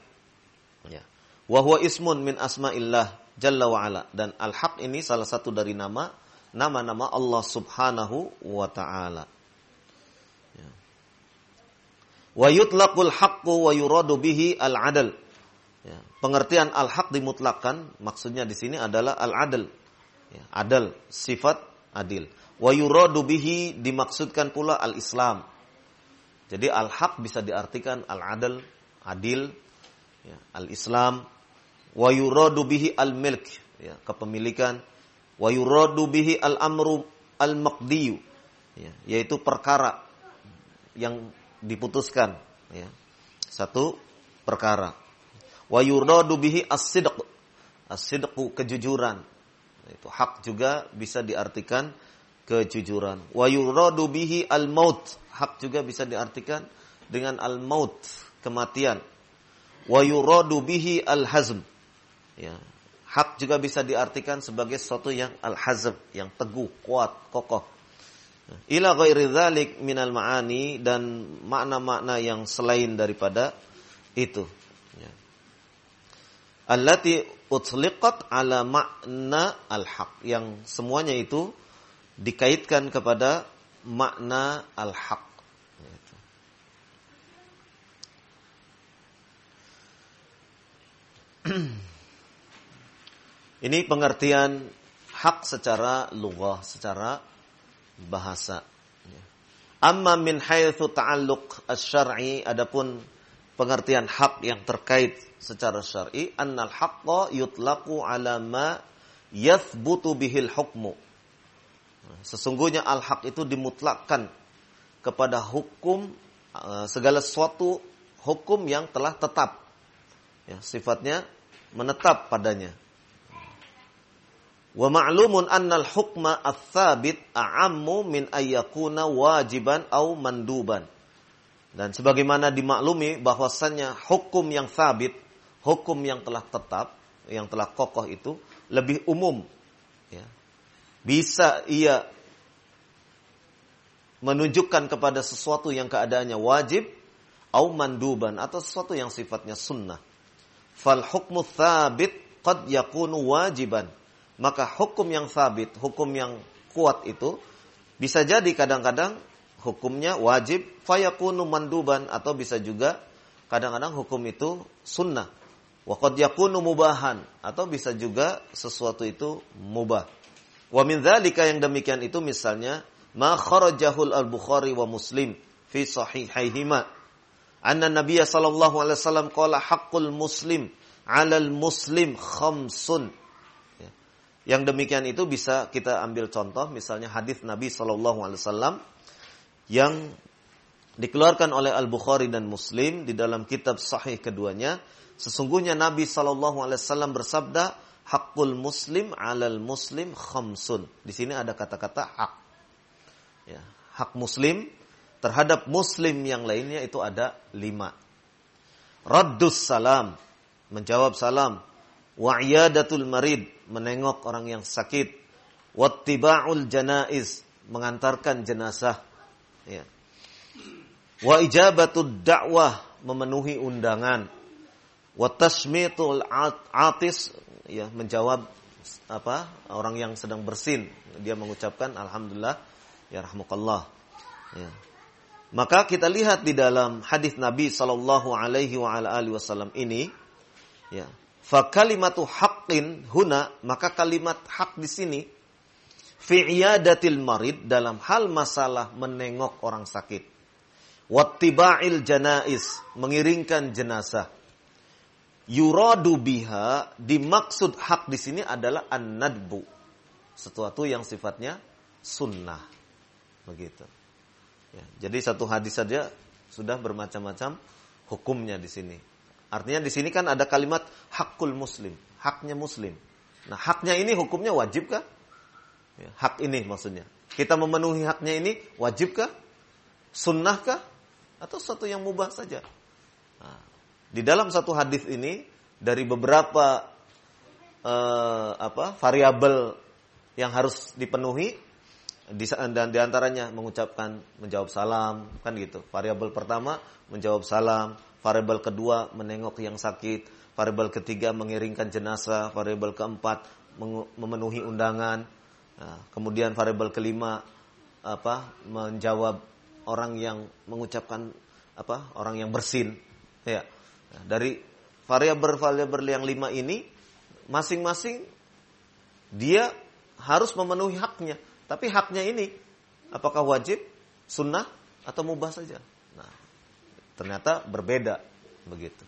Ya. Wahwa ismun min asma'illah jalla wa ala. Dan al-haq ini salah satu dari nama nama-nama Allah subhanahu wa ta'ala. Ya. Wa yutlaqul haqqu wa yuradu bihi al-adal. Ya. Pengertian al-haq dimutlakan maksudnya di sini adalah al-adal. Ya. Adal, sifat adil. Wa yuradu bihi dimaksudkan pula al-Islam. Jadi al-haq bisa diartikan al-adl, adil, ya, al-Islam, wa yuradu bihi al-milk, ya, kepemilikan, wa yuradu bihi al-amru al-maqdiyu, ya, yaitu perkara yang diputuskan, ya. Satu perkara. Wa yuradu bihi as-sidq. As-sidqu kejujuran. Itu hak juga bisa diartikan kejujuran. Wa yuradu bihi al-maut. Hak juga bisa diartikan dengan al-maut, kematian. Wa yuradu bihi al-hazm. Ya. Hak juga bisa diartikan sebagai sesuatu yang al-hazm, yang teguh, kuat, kokoh. Ila ghairi dzalik minal ma'ani dan makna-makna yang selain daripada itu. Ya. Allati utliqat ala makna al-haq yang semuanya itu dikaitkan kepada makna al-haq. Ini pengertian hak secara lughah, secara bahasa. Amma min haitsu ta'alluq asy-syar'i adapun pengertian hak yang terkait secara syar'i annal haqqa yutlaqu ala ma yathbutu bihil hukmu Sesungguhnya al-haq itu dimutlakkan kepada hukum eh, segala sesuatu hukum yang telah tetap. Ya, sifatnya menetap padanya. Wa ma'lumun annal hukma ats-tsabit a'ammu min ayyakuna wajiban au manduban. Dan sebagaimana dimaklumi bahwasannya hukum yang sabit, hukum yang telah tetap, yang telah kokoh itu lebih umum ya, bisa ia menunjukkan kepada sesuatu yang keadaannya wajib au manduban atau sesuatu yang sifatnya sunnah. Fal hukmu thabit qad yakunu wajiban. Maka hukum yang sabit, hukum yang kuat itu bisa jadi kadang-kadang hukumnya wajib fayakunu manduban atau bisa juga kadang-kadang hukum itu sunnah. Wa qad yakunu mubahan atau bisa juga sesuatu itu mubah. Wa min dzalika yang demikian itu misalnya ma kharajahul al-Bukhari wa Muslim fi sahihaihima anna Nabiy sallallahu alaihi wasallam qala haqqul muslim 'alal muslim khamsun. Yang demikian itu bisa kita ambil contoh misalnya hadis Nabi sallallahu alaihi wasallam yang dikeluarkan oleh Al-Bukhari dan Muslim di dalam kitab sahih keduanya sesungguhnya Nabi sallallahu alaihi wasallam bersabda hakul muslim alal muslim khamsun. Di sini ada kata-kata hak. Ya, hak muslim terhadap muslim yang lainnya itu ada lima. Raddus salam, menjawab salam. Wa'iyadatul marid, menengok orang yang sakit. Wattiba'ul janaiz, mengantarkan jenazah. Ya. Wa ijabatud da'wah, memenuhi undangan. Wa tashmitul atis, ya menjawab apa orang yang sedang bersin dia mengucapkan alhamdulillah ya rahmukallah ya Maka kita lihat di dalam hadis Nabi Shallallahu Alaihi Wasallam ini, ya, fakalimatu haqqin huna maka kalimat hak di sini fi'iyadatil marid dalam hal masalah menengok orang sakit. Wattiba'il janais mengiringkan jenazah. Yuradu biha dimaksud hak di sini adalah an-nadbu. Sesuatu yang sifatnya sunnah. Begitu. Ya, jadi satu hadis saja sudah bermacam-macam hukumnya di sini. Artinya di sini kan ada kalimat hakul muslim, haknya muslim. Nah, haknya ini hukumnya wajibkah? Ya, hak ini maksudnya. Kita memenuhi haknya ini wajibkah? Sunnahkah? Atau satu yang mubah saja? Nah, di dalam satu hadis ini dari beberapa uh, apa variabel yang harus dipenuhi di, dan di antaranya mengucapkan menjawab salam kan gitu variabel pertama menjawab salam variabel kedua menengok yang sakit. Variabel ketiga mengiringkan jenazah. Variabel keempat memenuhi undangan. Nah, kemudian variabel kelima apa menjawab orang yang mengucapkan apa orang yang bersin. Ya. Nah, dari variabel-variabel yang lima ini masing-masing dia harus memenuhi haknya. Tapi haknya ini apakah wajib, sunnah atau mubah saja? Ternyata berbeda begitu.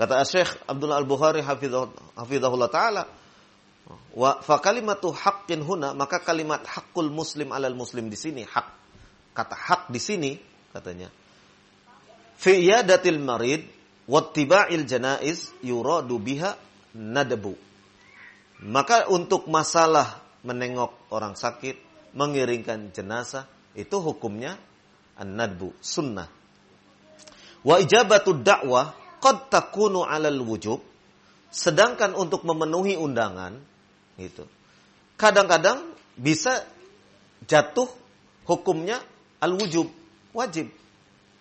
Kata Syekh Abdullah Al-Bukhari hafizahullah taala, wa fa kalimatu haqqin huna maka kalimat hakul muslim alal muslim di sini hak kata hak di sini katanya fi yadatil marid wattiba'il janaiz yuradu biha nadabu maka untuk masalah menengok orang sakit mengiringkan jenazah itu hukumnya an-nadbu sunnah. Wa ijabatu dakwah qad takunu 'alal wujub. Sedangkan untuk memenuhi undangan itu kadang-kadang bisa jatuh hukumnya al-wujub, wajib.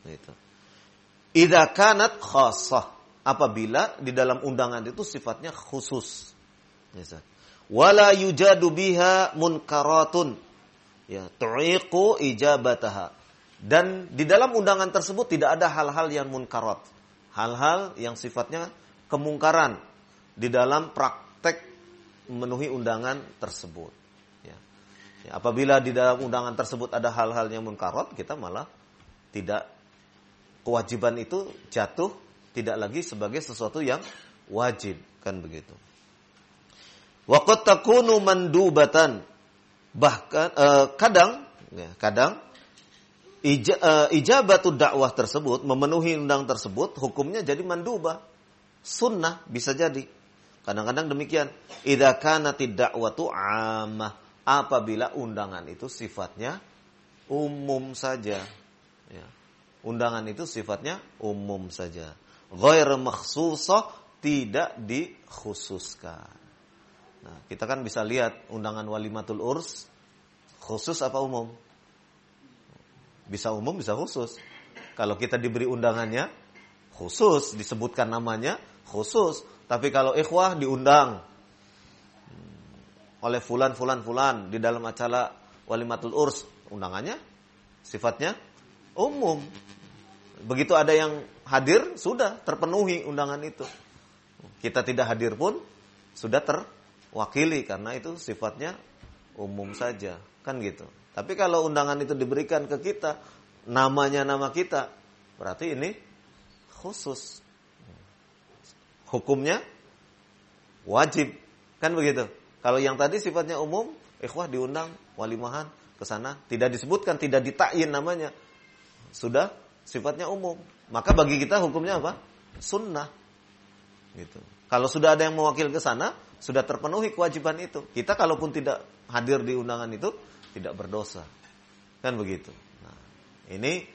Gitu. Idza kanat khassah apabila di dalam undangan itu sifatnya khusus. Wala yujadu biha munkaratun ya tu'iqu ijabataha dan di dalam undangan tersebut tidak ada hal-hal yang munkarat hal-hal yang sifatnya kemungkaran di dalam praktek memenuhi undangan tersebut. Ya. ya apabila di dalam undangan tersebut ada hal-hal yang munkarat kita malah tidak kewajiban itu jatuh tidak lagi sebagai sesuatu yang wajib kan begitu. Waqat takunu mandubatan. Bahkan uh, kadang ya, kadang ijabatu dakwah tersebut memenuhi undang tersebut hukumnya jadi mandubah. Sunnah bisa jadi. Kadang-kadang demikian. Idza kanatid da'watu ammah. Apabila undangan itu sifatnya umum saja. Ya. undangan itu sifatnya umum saja. Ghair makhsusah tidak dikhususkan. Nah, kita kan bisa lihat undangan walimatul urs khusus apa umum? Bisa umum, bisa khusus. Kalau kita diberi undangannya khusus, disebutkan namanya khusus. Tapi kalau ikhwah diundang hmm, oleh fulan fulan fulan di dalam acara walimatul urs, undangannya sifatnya umum. Begitu ada yang hadir, sudah terpenuhi undangan itu. Kita tidak hadir pun sudah ter wakili karena itu sifatnya umum saja, kan gitu. Tapi kalau undangan itu diberikan ke kita, namanya nama kita, berarti ini khusus. Hukumnya wajib, kan begitu. Kalau yang tadi sifatnya umum, ikhwah diundang walimahan ke sana, tidak disebutkan, tidak ditakyin namanya. Sudah sifatnya umum. Maka bagi kita hukumnya apa? Sunnah. Gitu. Kalau sudah ada yang mewakil ke sana, sudah terpenuhi kewajiban itu. Kita kalaupun tidak hadir di undangan itu tidak berdosa. Kan begitu. Nah, ini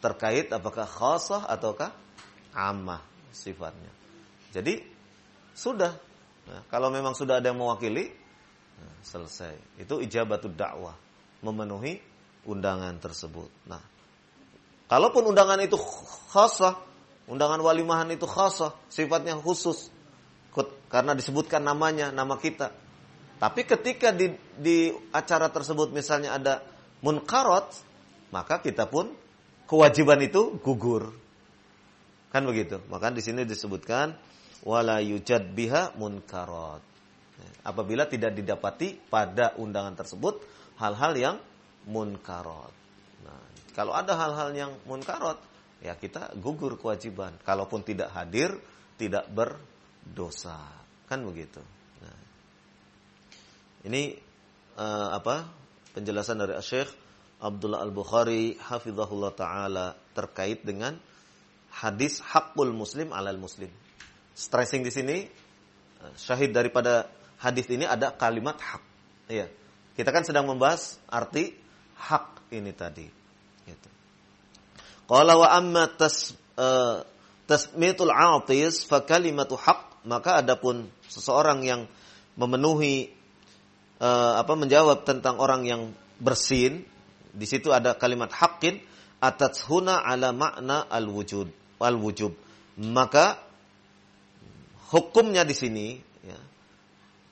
terkait apakah khasah ataukah amah sifatnya. Jadi sudah. Nah, kalau memang sudah ada yang mewakili, nah, selesai. Itu ijabatul dakwah, memenuhi undangan tersebut. Nah, kalaupun undangan itu khasah, undangan walimahan itu khasah, sifatnya khusus, karena disebutkan namanya, nama kita. Tapi ketika di, di acara tersebut misalnya ada munkarot, maka kita pun kewajiban itu gugur. Kan begitu. Maka di sini disebutkan wala yujad biha munkarat. Apabila tidak didapati pada undangan tersebut hal-hal yang munkarat. Nah, kalau ada hal-hal yang munkarat, ya kita gugur kewajiban. Kalaupun tidak hadir, tidak berdosa. Kan begitu. Ini uh, apa? Penjelasan dari Syekh Abdullah Al-Bukhari hafizahullah taala terkait dengan hadis hakul muslim alal muslim. Stressing di sini eh, syahid daripada hadis ini ada kalimat hak. Iya. Kita kan sedang membahas arti hak ini tadi. Gitu. Qala wa amma tas uh, tasmitul atis fa kalimatu hak maka adapun seseorang yang memenuhi uh, apa menjawab tentang orang yang bersin di situ ada kalimat hakin huna ala makna al wujud wal wujub. Maka hukumnya di sini ya,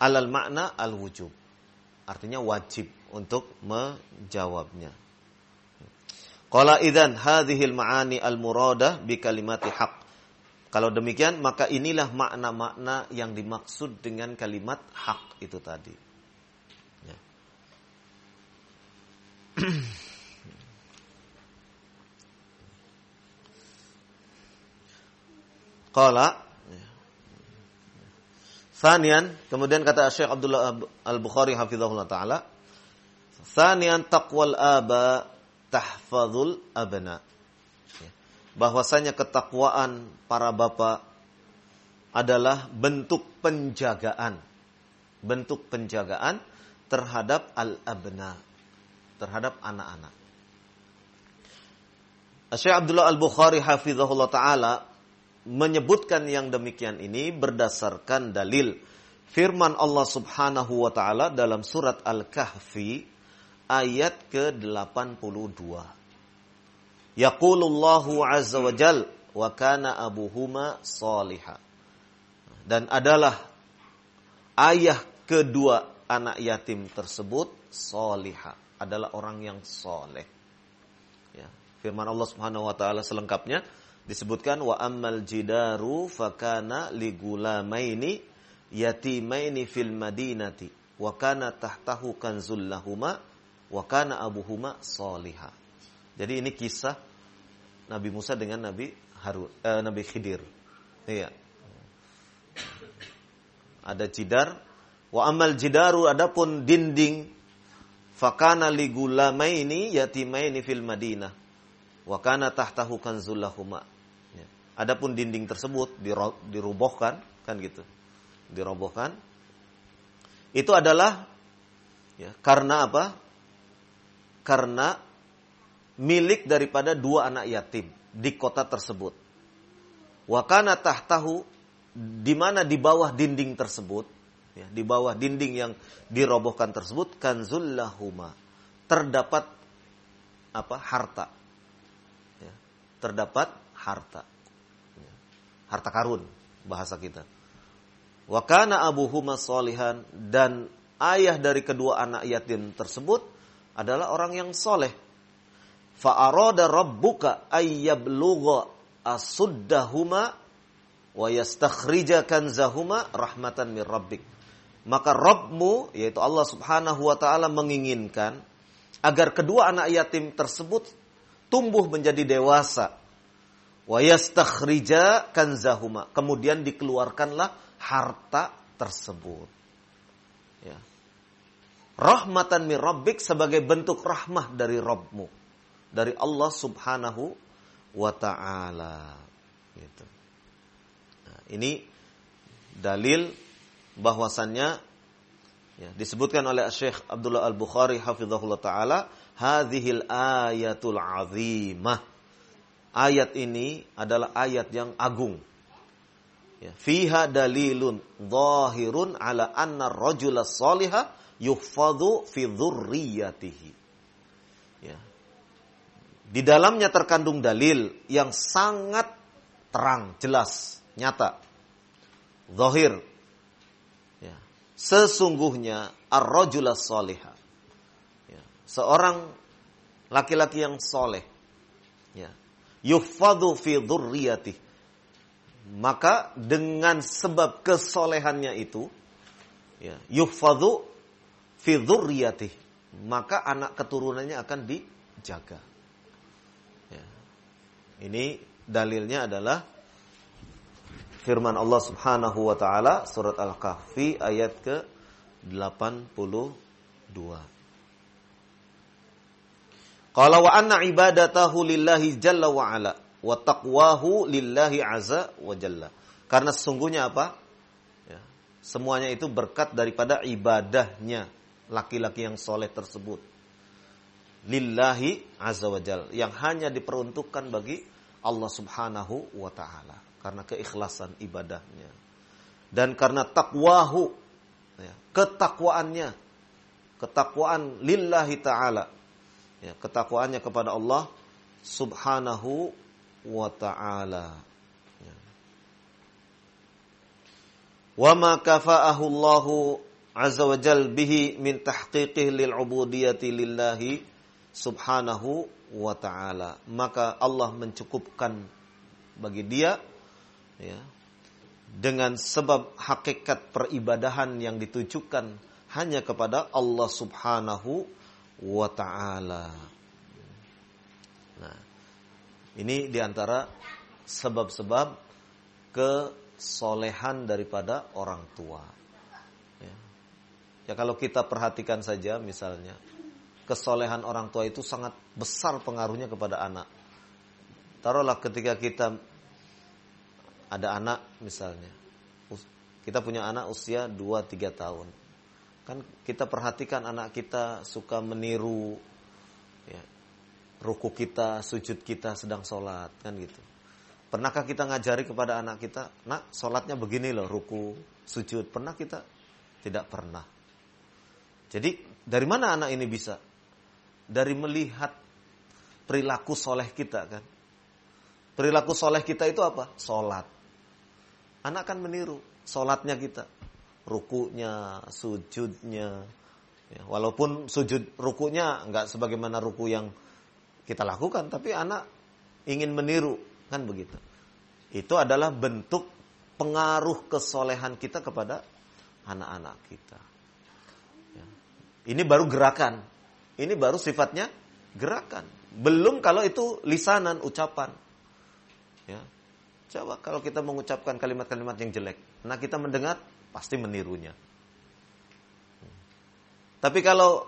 alal makna al wujub. Artinya wajib untuk menjawabnya. Qala idzan hadhil ma'ani al muradah bi kalimati haq. Kalau demikian maka inilah makna-makna yang dimaksud dengan kalimat hak itu tadi. Qala Thanian, kemudian kata Syekh Abdullah Al-Bukhari hafizahullah taala, Thanian taqwal aba tahfazul abna. Bahwasanya ketakwaan para bapak adalah bentuk penjagaan. Bentuk penjagaan terhadap al-abna, terhadap anak-anak. Syekh Abdullah Al-Bukhari hafizahullah taala menyebutkan yang demikian ini berdasarkan dalil firman Allah Subhanahu wa taala dalam surat Al-Kahfi ayat ke-82. Yaqulullahu azza wa jal wa kana abuhuma salihah. Dan adalah ayah kedua anak yatim tersebut salihah, adalah orang yang soleh. Ya, firman Allah Subhanahu wa taala selengkapnya disebutkan wa ammal jidaru fakana ligulamaini yatimaini fil madinati wa kana tahtahu kanzul lahuma wa kana abuhuma soliha. Jadi ini kisah Nabi Musa dengan Nabi Harun eh, Nabi Khidir. Iya. Ada jidar wa amal jidaru adapun dinding fakana ligulamaini yatimaini fil madinah wa kana tahtahu kanzul lahuma Adapun dinding tersebut dirobohkan, kan gitu. Dirobohkan. Itu adalah ya, karena apa? Karena milik daripada dua anak yatim di kota tersebut. Wakana tahtahu di mana di bawah dinding tersebut, ya, di bawah dinding yang dirobohkan tersebut kanzul lahuma terdapat apa harta, ya, terdapat harta harta karun bahasa kita. Wa kana abuhuma solihan dan ayah dari kedua anak yatim tersebut adalah orang yang soleh. Fa'aroda rabbuka ayyablugha asuddahuma wa yastakhrija kanzahuma rahmatan min rabbik. Maka Rabbmu, yaitu Allah subhanahu wa ta'ala menginginkan agar kedua anak yatim tersebut tumbuh menjadi dewasa wa yastakhrija kanzahuma. Kemudian dikeluarkanlah harta tersebut. Ya. Rahmatan min rabbik sebagai bentuk rahmah dari Rabbmu. Dari Allah subhanahu wa ta'ala. Gitu. Nah, ini dalil bahwasannya ya, disebutkan oleh Syekh Abdullah Al-Bukhari hafizahullah taala hadhil ayatul azimah ayat ini adalah ayat yang agung. Ya, fiha dalilun zahirun ala anna rajula salihah yuhfadhu fi dhurriyyatihi. Ya. Di dalamnya terkandung dalil yang sangat terang, jelas, nyata. Zahir. Ya. Sesungguhnya ar-rajula salihah. Ya. Seorang laki-laki yang soleh Ya. Yuhfadhu fi dzurriyyati. Maka dengan sebab kesolehannya itu ya, yuhfadhu fi dzurriyyati. Maka anak keturunannya akan dijaga. Ya. Ini dalilnya adalah firman Allah Subhanahu wa taala surat Al-Kahfi ayat ke 82. Qala wa anna ibadatahu lillahi jalla wa ala wa taqwahu lillahi azza wa jalla. Karena sesungguhnya apa? Ya, semuanya itu berkat daripada ibadahnya laki-laki yang soleh tersebut. Lillahi azza wa jalla. Yang hanya diperuntukkan bagi Allah subhanahu wa ta'ala. Karena keikhlasan ibadahnya. Dan karena takwahu. Ya, ketakwaannya. Ketakwaan lillahi ta'ala ya, ketakwaannya kepada Allah Subhanahu wa taala. Ya. Wa ma kafa'ahu Allah azza wa jal bihi min tahqiqihi lil ubudiyyati lillahi subhanahu wa ta'ala. Maka Allah mencukupkan bagi dia ya, dengan sebab hakikat peribadahan yang ditujukan hanya kepada Allah subhanahu wa taala. Nah, ini di antara sebab-sebab kesolehan daripada orang tua. Ya. ya kalau kita perhatikan saja misalnya kesolehan orang tua itu sangat besar pengaruhnya kepada anak. Taruhlah ketika kita ada anak misalnya. Kita punya anak usia 2-3 tahun. Kan kita perhatikan anak kita suka meniru ya, ruku kita, sujud kita sedang sholat kan gitu. Pernahkah kita ngajari kepada anak kita, nak sholatnya begini loh, ruku, sujud. Pernah kita? Tidak pernah. Jadi dari mana anak ini bisa? Dari melihat perilaku soleh kita kan. Perilaku soleh kita itu apa? Sholat. Anak kan meniru sholatnya kita rukunya, sujudnya. Ya, walaupun sujud rukunya nggak sebagaimana ruku yang kita lakukan, tapi anak ingin meniru, kan begitu. Itu adalah bentuk pengaruh kesolehan kita kepada anak-anak kita. Ya. Ini baru gerakan. Ini baru sifatnya gerakan. Belum kalau itu lisanan, ucapan. Ya. Coba kalau kita mengucapkan kalimat-kalimat yang jelek. Nah kita mendengar, pasti menirunya. Tapi kalau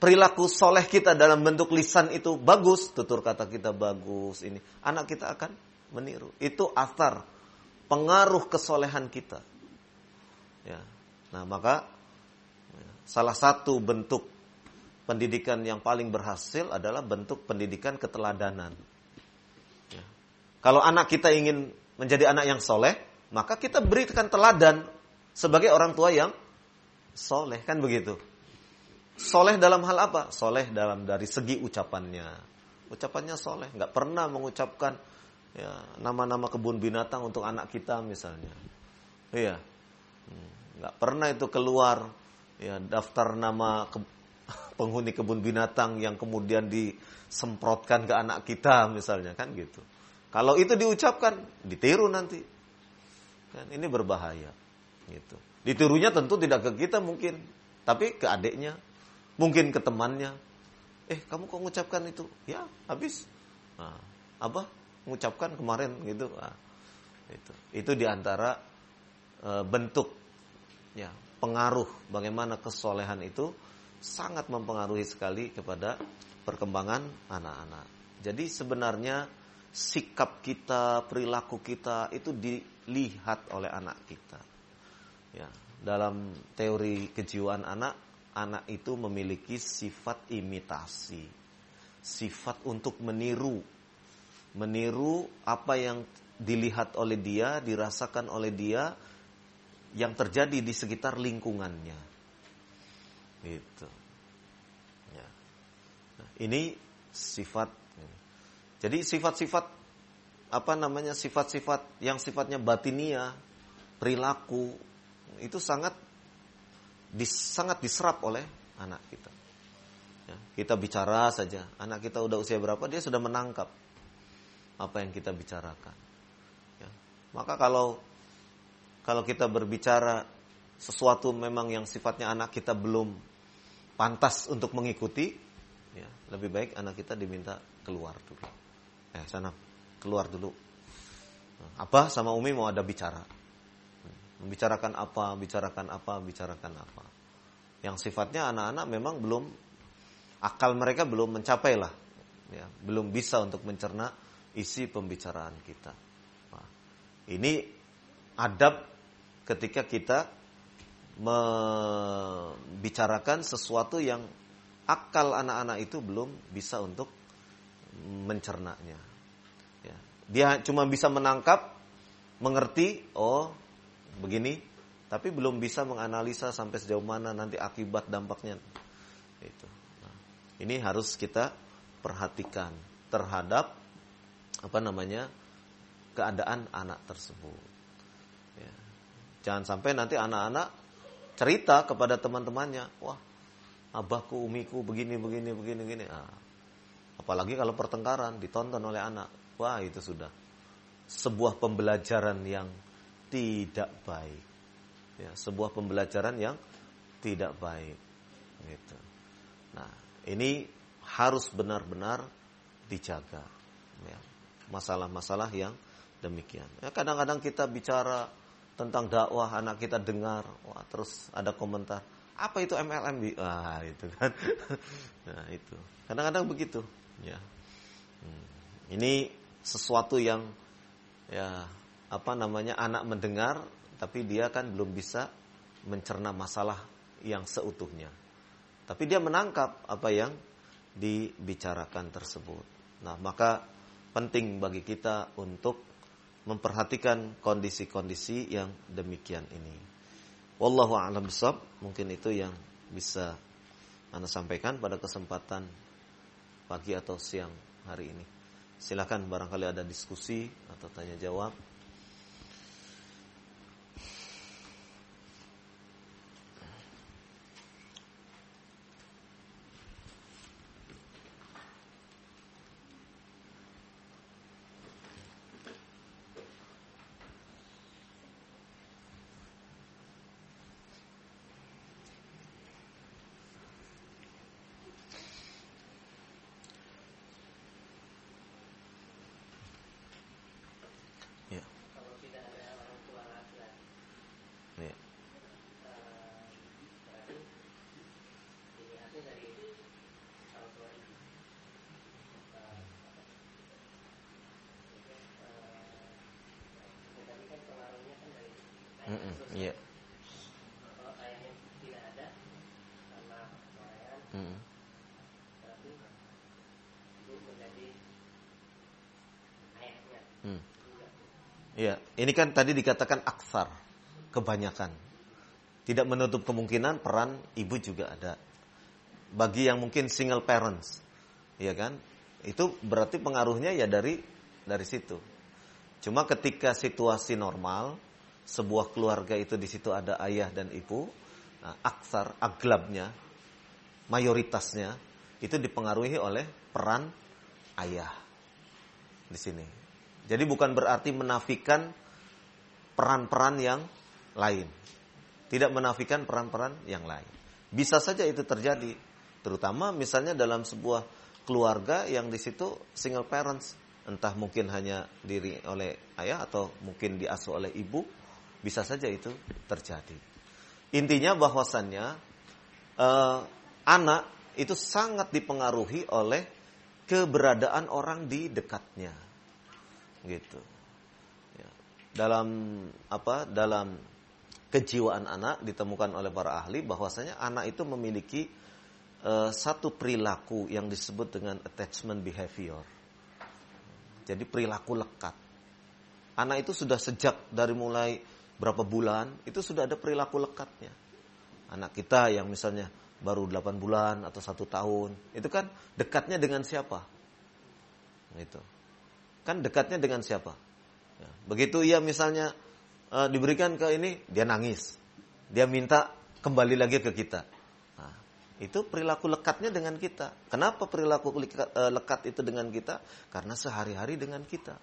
perilaku soleh kita dalam bentuk lisan itu bagus, tutur kata kita bagus, ini anak kita akan meniru. Itu asar pengaruh kesolehan kita. Ya. Nah maka ya, salah satu bentuk pendidikan yang paling berhasil adalah bentuk pendidikan keteladanan. Ya. Kalau anak kita ingin menjadi anak yang soleh, maka kita berikan teladan sebagai orang tua yang soleh kan begitu. Soleh dalam hal apa? Soleh dalam dari segi ucapannya. Ucapannya soleh, nggak pernah mengucapkan ya nama-nama kebun binatang untuk anak kita misalnya. Iya, hmm, nggak pernah itu keluar ya daftar nama ke, penghuni kebun binatang yang kemudian disemprotkan ke anak kita misalnya kan gitu. Kalau itu diucapkan, ditiru nanti. Kan ini berbahaya. Gitu. Ditirunya tentu tidak ke kita mungkin, tapi ke adiknya, mungkin ke temannya. Eh, kamu kok mengucapkan itu? Ya, habis. Nah, apa? Mengucapkan kemarin gitu. Nah, itu. Itu di antara e, bentuk ya pengaruh bagaimana kesolehan itu sangat mempengaruhi sekali kepada perkembangan anak-anak. Jadi sebenarnya sikap kita, perilaku kita itu di dilihat oleh anak kita. Ya, dalam teori kejiwaan anak, anak itu memiliki sifat imitasi, sifat untuk meniru, meniru apa yang dilihat oleh dia, dirasakan oleh dia, yang terjadi di sekitar lingkungannya. Itu. Ya. Nah, ini sifat. Jadi sifat-sifat apa namanya sifat-sifat yang sifatnya batinia, perilaku itu sangat dis, sangat diserap oleh anak kita. Ya, kita bicara saja, anak kita udah usia berapa dia sudah menangkap apa yang kita bicarakan. Ya, maka kalau kalau kita berbicara sesuatu memang yang sifatnya anak kita belum pantas untuk mengikuti, ya, lebih baik anak kita diminta keluar dulu. Eh sana keluar dulu. Apa sama Umi mau ada bicara? Membicarakan apa, bicarakan apa, bicarakan apa. Yang sifatnya anak-anak memang belum akal mereka belum mencapai lah, ya, belum bisa untuk mencerna isi pembicaraan kita. Nah, ini adab ketika kita membicarakan sesuatu yang akal anak-anak itu belum bisa untuk mencernanya. Ya. Dia cuma bisa menangkap, mengerti, oh begini, tapi belum bisa menganalisa sampai sejauh mana nanti akibat dampaknya. Itu. Nah, ini harus kita perhatikan terhadap apa namanya keadaan anak tersebut. Ya. Jangan sampai nanti anak-anak cerita kepada teman-temannya, wah abahku, umiku begini, begini, begini, begini. Nah, apalagi kalau pertengkaran ditonton oleh anak, wah itu sudah sebuah pembelajaran yang tidak baik. Ya, sebuah pembelajaran yang tidak baik. Gitu. Nah, ini harus benar-benar dijaga. Ya, masalah-masalah yang demikian. Ya, kadang-kadang kita bicara tentang dakwah anak kita dengar, wah terus ada komentar, apa itu MLM? Ah itu kan, nah itu. Kadang-kadang begitu, ya. Hmm. Ini sesuatu yang ya apa namanya anak mendengar, tapi dia kan belum bisa mencerna masalah yang seutuhnya. Tapi dia menangkap apa yang dibicarakan tersebut. Nah, maka penting bagi kita untuk memperhatikan kondisi-kondisi yang demikian ini. Wallahu a'lam bishawab. Mungkin itu yang bisa Anda sampaikan pada kesempatan pagi atau siang hari ini. Silakan barangkali ada diskusi atau tanya jawab. Iya. Iya, ini kan tadi dikatakan aksar, kebanyakan. Tidak menutup kemungkinan peran ibu juga ada. Bagi yang mungkin single parents, ya kan? Itu berarti pengaruhnya ya dari dari situ. Cuma ketika situasi normal, sebuah keluarga itu di situ ada ayah dan ibu, nah, aksar, aglabnya, mayoritasnya itu dipengaruhi oleh peran ayah di sini. Jadi bukan berarti menafikan peran-peran yang lain. Tidak menafikan peran-peran yang lain. Bisa saja itu terjadi, terutama misalnya dalam sebuah keluarga yang di situ single parents, entah mungkin hanya diri oleh ayah atau mungkin diasuh oleh ibu bisa saja itu terjadi. Intinya bahwasannya eh, anak itu sangat dipengaruhi oleh keberadaan orang di dekatnya, gitu. Ya. Dalam apa? Dalam kejiwaan anak ditemukan oleh para ahli bahwasanya anak itu memiliki uh, satu perilaku yang disebut dengan attachment behavior. Jadi perilaku lekat. Anak itu sudah sejak dari mulai berapa bulan, itu sudah ada perilaku lekatnya. Anak kita yang misalnya baru 8 bulan atau satu tahun, itu kan dekatnya dengan siapa? Itu. Kan dekatnya dengan siapa? Ya. Begitu ia misalnya e, diberikan ke ini, dia nangis. Dia minta kembali lagi ke kita. Nah, Itu perilaku lekatnya dengan kita. Kenapa perilaku eh, lekat itu dengan kita? Karena sehari-hari dengan kita.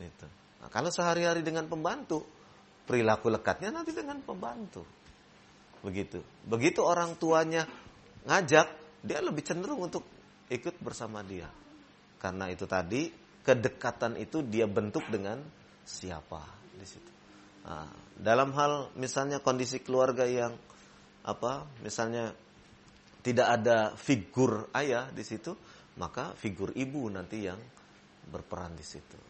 Itu. Nah, kalau sehari-hari dengan pembantu, perilaku lekatnya nanti dengan pembantu. Begitu. Begitu orang tuanya ngajak, dia lebih cenderung untuk ikut bersama dia. Karena itu tadi kedekatan itu dia bentuk dengan siapa di situ. Nah, dalam hal misalnya kondisi keluarga yang apa misalnya tidak ada figur ayah di situ maka figur ibu nanti yang berperan di situ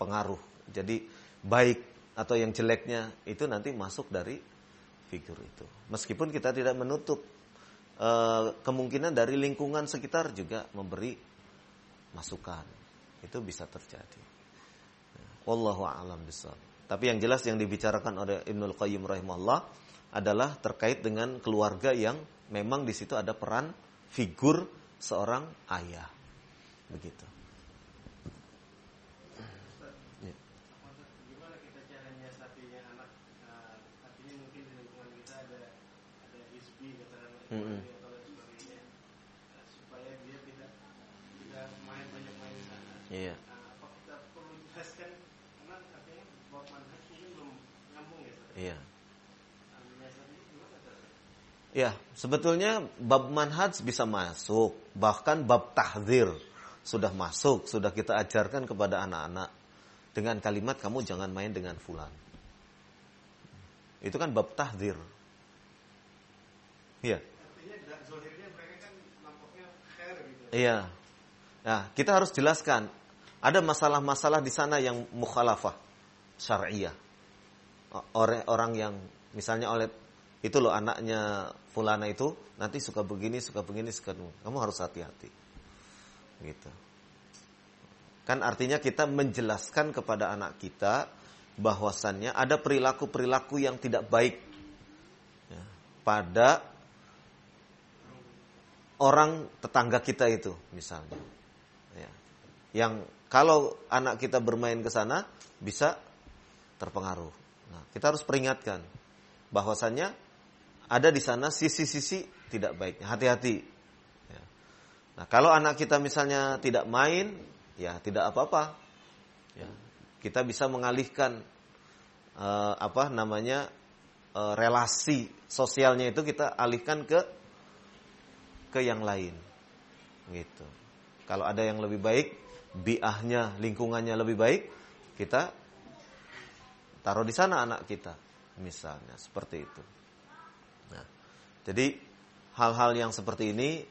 pengaruh jadi baik atau yang jeleknya itu nanti masuk dari figur itu meskipun kita tidak menutup e, kemungkinan dari lingkungan sekitar juga memberi masukan itu bisa terjadi wallahu a'lam bishawab tapi yang jelas yang dibicarakan oleh Ibnul Qayyim rahimahullah adalah terkait dengan keluarga yang memang di situ ada peran figur seorang ayah. Begitu. Ya. Gimana kita caranya sapinya anak uh, artinya mungkin di lingkungan kita ada ada isbi keterangan mm -hmm. atau lain sebagainya supaya dia tidak tidak main banyak main di sana. Iya. Yeah. Apa kita perlu jelaskan karena artinya bahwa manhaj mungkin belum nyambung ya. Iya. Yeah. Ya, sebetulnya bab manhaj bisa masuk, bahkan bab tahzir sudah masuk, sudah kita ajarkan kepada anak-anak dengan kalimat kamu jangan main dengan fulan. Itu kan bab tahzir. Iya. Kan iya. Nah, kita harus jelaskan ada masalah-masalah di sana yang mukhalafah syariah. Orang orang yang misalnya oleh itu loh anaknya fulana itu nanti suka begini, suka begini, suka begini. Kamu harus hati-hati. Gitu. Kan artinya kita menjelaskan kepada anak kita bahwasannya ada perilaku-perilaku yang tidak baik ya, pada orang tetangga kita itu misalnya. Ya. Yang kalau anak kita bermain ke sana bisa terpengaruh. Nah, kita harus peringatkan bahwasannya ada di sana sisi-sisi tidak baiknya. Hati-hati. Ya. Nah, kalau anak kita misalnya tidak main, ya tidak apa-apa. Ya. Kita bisa mengalihkan uh, apa namanya uh, relasi sosialnya itu kita alihkan ke ke yang lain. Gitu. Kalau ada yang lebih baik, biahnya, lingkungannya lebih baik, kita taruh di sana anak kita, misalnya seperti itu. Jadi hal-hal yang seperti ini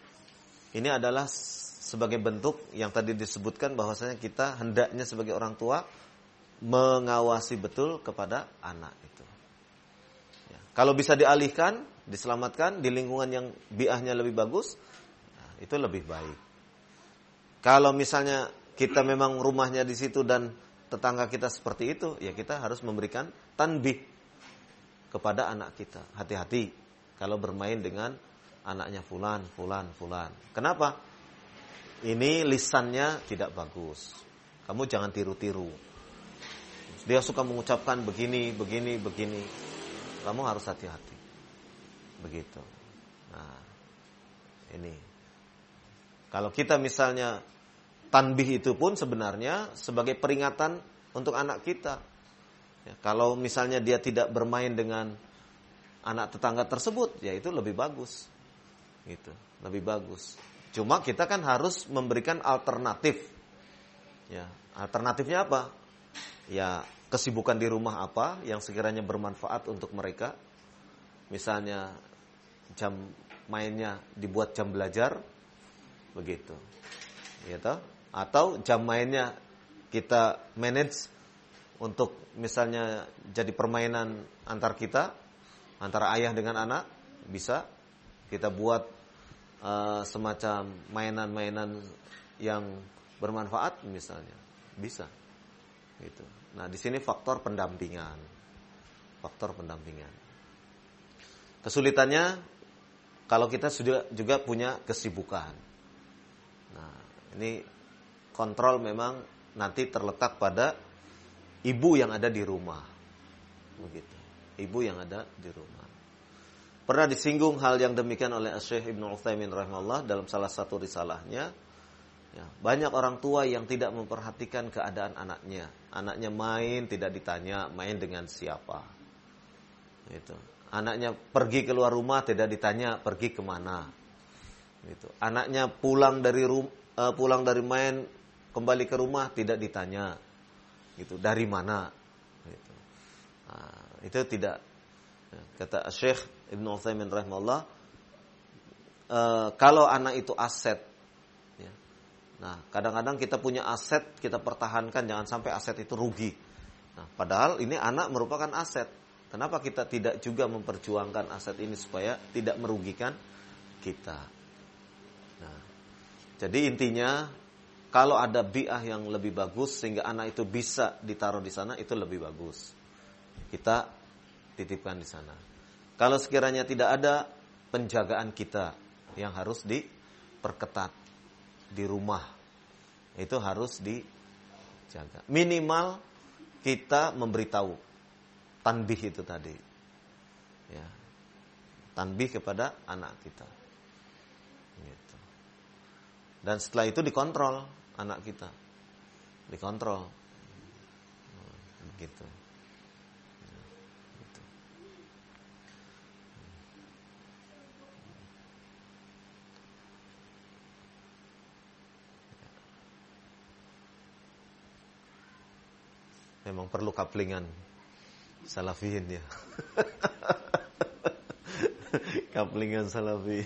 ini adalah sebagai bentuk yang tadi disebutkan bahwasanya kita hendaknya sebagai orang tua mengawasi betul kepada anak itu. Ya. Kalau bisa dialihkan, diselamatkan di lingkungan yang biahnya lebih bagus, nah, itu lebih baik. Kalau misalnya kita memang rumahnya di situ dan tetangga kita seperti itu, ya kita harus memberikan tanbih kepada anak kita. Hati-hati kalau bermain dengan anaknya fulan, fulan, fulan. Kenapa? Ini lisannya tidak bagus. Kamu jangan tiru-tiru. Dia suka mengucapkan begini, begini, begini. Kamu harus hati-hati. Begitu. Nah, ini. Kalau kita misalnya tanbih itu pun sebenarnya sebagai peringatan untuk anak kita. Ya, kalau misalnya dia tidak bermain dengan anak tetangga tersebut, ya itu lebih bagus. Gitu, lebih bagus. Cuma kita kan harus memberikan alternatif. Ya, alternatifnya apa? Ya, kesibukan di rumah apa yang sekiranya bermanfaat untuk mereka. Misalnya jam mainnya dibuat jam belajar begitu. Gitu. Atau jam mainnya kita manage untuk misalnya jadi permainan antar kita antara ayah dengan anak bisa kita buat uh, semacam mainan-mainan yang bermanfaat misalnya. Bisa. Gitu. Nah di sini faktor pendampingan. Faktor pendampingan kesulitannya kalau kita sudah juga punya kesibukan nah ini kontrol memang nanti terletak pada ibu yang ada di rumah begitu ibu yang ada di rumah. Pernah disinggung hal yang demikian oleh Syekh Ibnu Utsaimin rahimahullah dalam salah satu risalahnya. Ya, banyak orang tua yang tidak memperhatikan keadaan anaknya. Anaknya main tidak ditanya main dengan siapa. Itu. Anaknya pergi keluar rumah tidak ditanya pergi ke mana. Itu. Anaknya pulang dari rum, uh, pulang dari main kembali ke rumah tidak ditanya. Gitu. Dari mana? Gitu. Nah, itu tidak ya, kata Syekh Ibnu Utsaimin rahimahullah e, kalau anak itu aset ya. Nah, kadang-kadang kita punya aset, kita pertahankan jangan sampai aset itu rugi. Nah, padahal ini anak merupakan aset. Kenapa kita tidak juga memperjuangkan aset ini supaya tidak merugikan kita? Nah, jadi intinya kalau ada biah yang lebih bagus sehingga anak itu bisa ditaruh di sana itu lebih bagus. Kita titipkan di sana. Kalau sekiranya tidak ada penjagaan kita yang harus diperketat di rumah. Itu harus dijaga. Minimal kita memberitahu tanbih itu tadi. Ya. Tanbih kepada anak kita. Gitu. Dan setelah itu dikontrol anak kita. Dikontrol. Begitu. memang perlu kaplingan salafiyin ya. kaplingan salafiyin.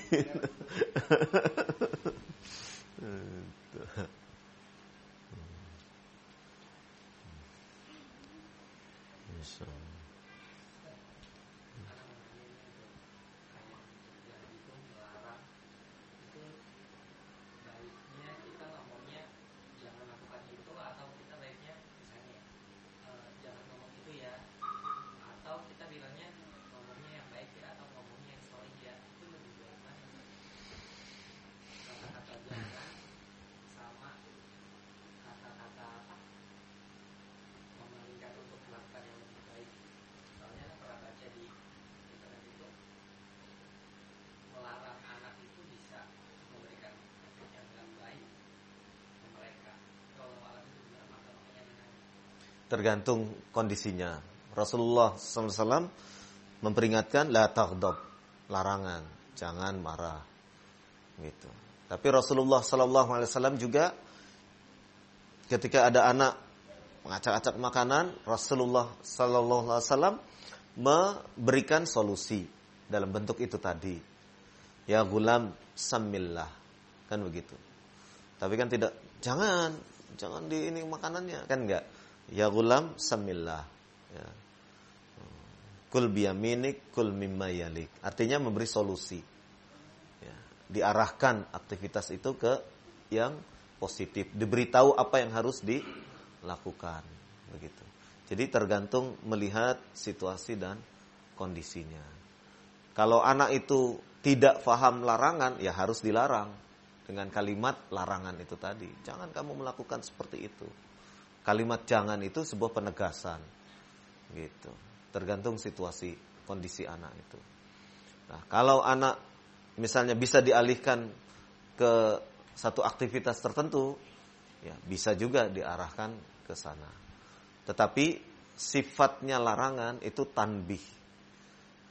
Tergantung kondisinya. Rasulullah SAW memperingatkan la taghdab, larangan, jangan marah. Gitu. Tapi Rasulullah SAW juga ketika ada anak mengacak-acak makanan, Rasulullah SAW memberikan solusi dalam bentuk itu tadi. Ya gulam samillah. Kan begitu. Tapi kan tidak, jangan, jangan di ini makanannya. Kan enggak Ya gulam samillah. Ya. Kul biyaminik, kul mimma yalik. Artinya memberi solusi. Ya. Diarahkan aktivitas itu ke yang positif. Diberitahu apa yang harus dilakukan. Begitu. Jadi tergantung melihat situasi dan kondisinya. Kalau anak itu tidak faham larangan, ya harus dilarang dengan kalimat larangan itu tadi. Jangan kamu melakukan seperti itu. Kalimat jangan itu sebuah penegasan. Gitu. Tergantung situasi kondisi anak itu. Nah, kalau anak misalnya bisa dialihkan ke satu aktivitas tertentu, ya bisa juga diarahkan ke sana. Tetapi sifatnya larangan itu tanbih.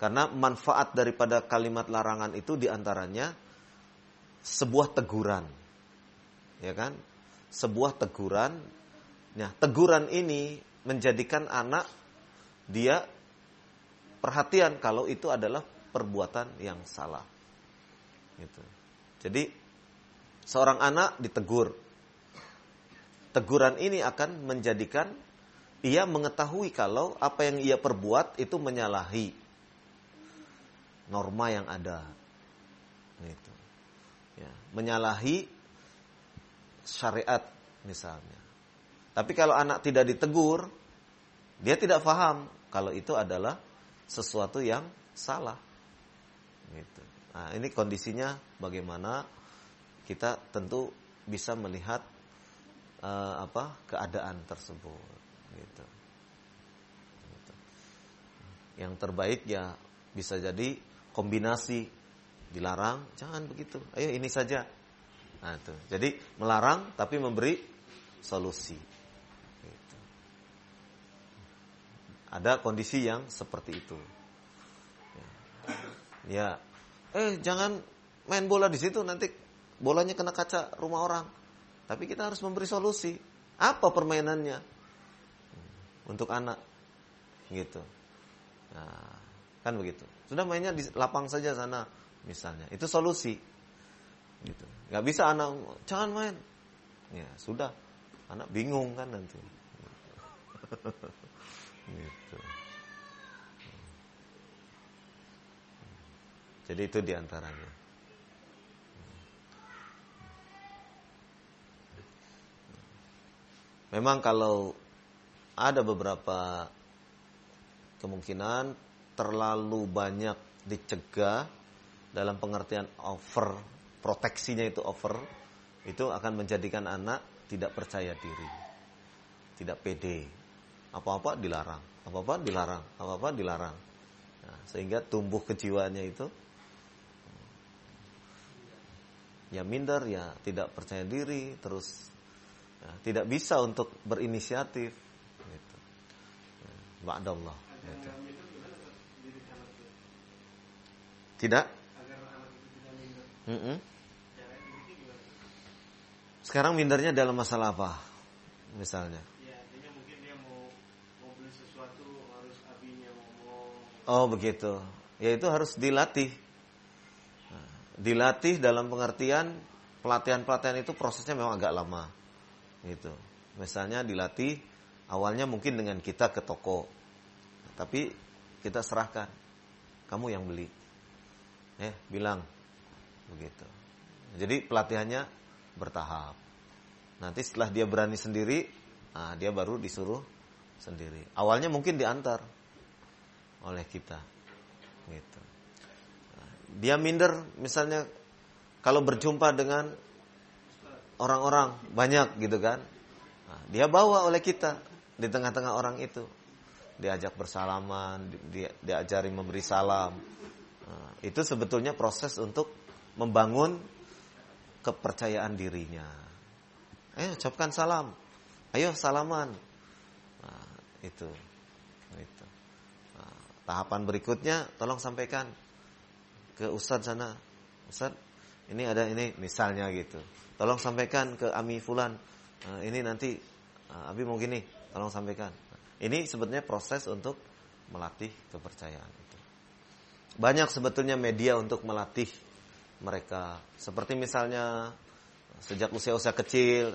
Karena manfaat daripada kalimat larangan itu di antaranya sebuah teguran. Ya kan? Sebuah teguran Nah, teguran ini menjadikan anak dia perhatian kalau itu adalah perbuatan yang salah. Gitu. Jadi seorang anak ditegur. Teguran ini akan menjadikan ia mengetahui kalau apa yang ia perbuat itu menyalahi norma yang ada. Gitu. Ya, menyalahi syariat misalnya. Tapi kalau anak tidak ditegur, dia tidak paham kalau itu adalah sesuatu yang salah. Gitu. Nah, ini kondisinya bagaimana kita tentu bisa melihat uh, apa keadaan tersebut. Gitu. gitu. Yang terbaik ya bisa jadi kombinasi dilarang, jangan begitu. Ayo ini saja. Nah, itu. Jadi melarang tapi memberi solusi. Gitu. Ada kondisi yang seperti itu. Ya. ya, eh jangan main bola di situ nanti bolanya kena kaca rumah orang. Tapi kita harus memberi solusi. Apa permainannya? Untuk anak. Gitu. Nah, kan begitu. Sudah mainnya di lapang saja sana misalnya. Itu solusi. Gitu. Gak bisa anak jangan main. Ya, sudah. Anak bingung kan nanti. gitu. Jadi itu di antaranya. Memang kalau ada beberapa kemungkinan terlalu banyak dicegah dalam pengertian over proteksinya itu over itu akan menjadikan anak tidak percaya diri tidak pede apa-apa dilarang. Apa-apa dilarang. Apa-apa dilarang. Nah, sehingga tumbuh kejiwaannya itu. Ya minder ya tidak percaya diri terus ya, tidak bisa untuk berinisiatif gitu. Ya, Allah gitu. tidak mm -mm. sekarang mindernya dalam masalah apa misalnya ya, mungkin dia mau, mau beli sesuatu harus abinya ngomong oh begitu ya itu harus dilatih nah, dilatih dalam pengertian pelatihan-pelatihan itu prosesnya memang agak lama Gitu. Misalnya dilatih awalnya mungkin dengan kita ke toko. Tapi kita serahkan. Kamu yang beli. Eh, bilang begitu. Jadi pelatihannya bertahap. Nanti setelah dia berani sendiri, nah dia baru disuruh sendiri. Awalnya mungkin diantar oleh kita. Gitu. dia minder misalnya kalau berjumpa dengan orang-orang banyak gitu kan. Nah, dia bawa oleh kita di tengah-tengah orang itu. Diajak bersalaman, di, diajari memberi salam. Nah, itu sebetulnya proses untuk membangun kepercayaan dirinya. Ayo ucapkan salam. Ayo salaman. Nah, itu. Tahapan berikutnya tolong sampaikan ke ustadz sana. Ustadz, ini ada ini misalnya gitu tolong sampaikan ke Ami Fulan. Uh, ini nanti uh, Abi mau gini, tolong sampaikan. Ini sebetulnya proses untuk melatih kepercayaan itu. Banyak sebetulnya media untuk melatih mereka. Seperti misalnya sejak usia-usia kecil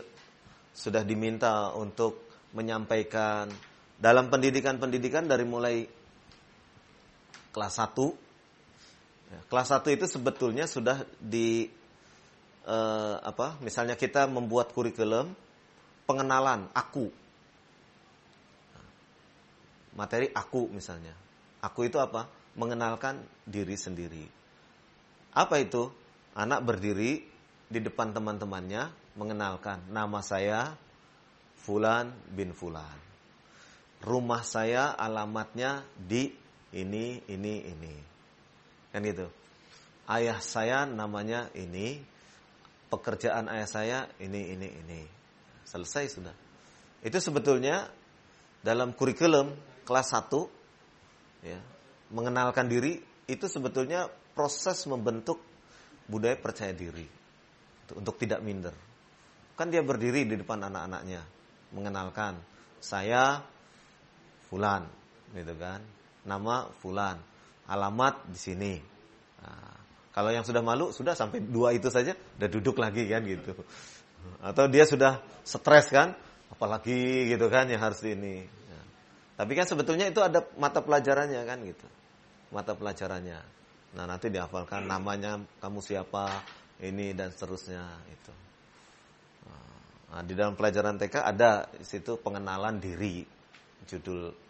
sudah diminta untuk menyampaikan dalam pendidikan-pendidikan dari mulai kelas 1 ya, kelas 1 itu sebetulnya sudah di uh, apa misalnya kita membuat kurikulum pengenalan aku. Materi aku misalnya. Aku itu apa? Mengenalkan diri sendiri. Apa itu? Anak berdiri di depan teman-temannya mengenalkan nama saya Fulan bin Fulan. Rumah saya alamatnya di ini ini ini kan gitu ayah saya namanya ini pekerjaan ayah saya ini ini ini. Selesai sudah. Itu sebetulnya dalam kurikulum kelas 1 ya, mengenalkan diri itu sebetulnya proses membentuk budaya percaya diri untuk tidak minder. Kan dia berdiri di depan anak-anaknya mengenalkan saya fulan gitu kan. Nama fulan, alamat di sini. Nah, kalau yang sudah malu sudah sampai dua itu saja udah duduk lagi kan gitu. Atau dia sudah stres kan, apalagi gitu kan yang harus ini. Ya. Tapi kan sebetulnya itu ada mata pelajarannya kan gitu. Mata pelajarannya. Nah nanti dihafalkan namanya kamu siapa ini dan seterusnya itu. Nah, di dalam pelajaran TK ada situ pengenalan diri. Judul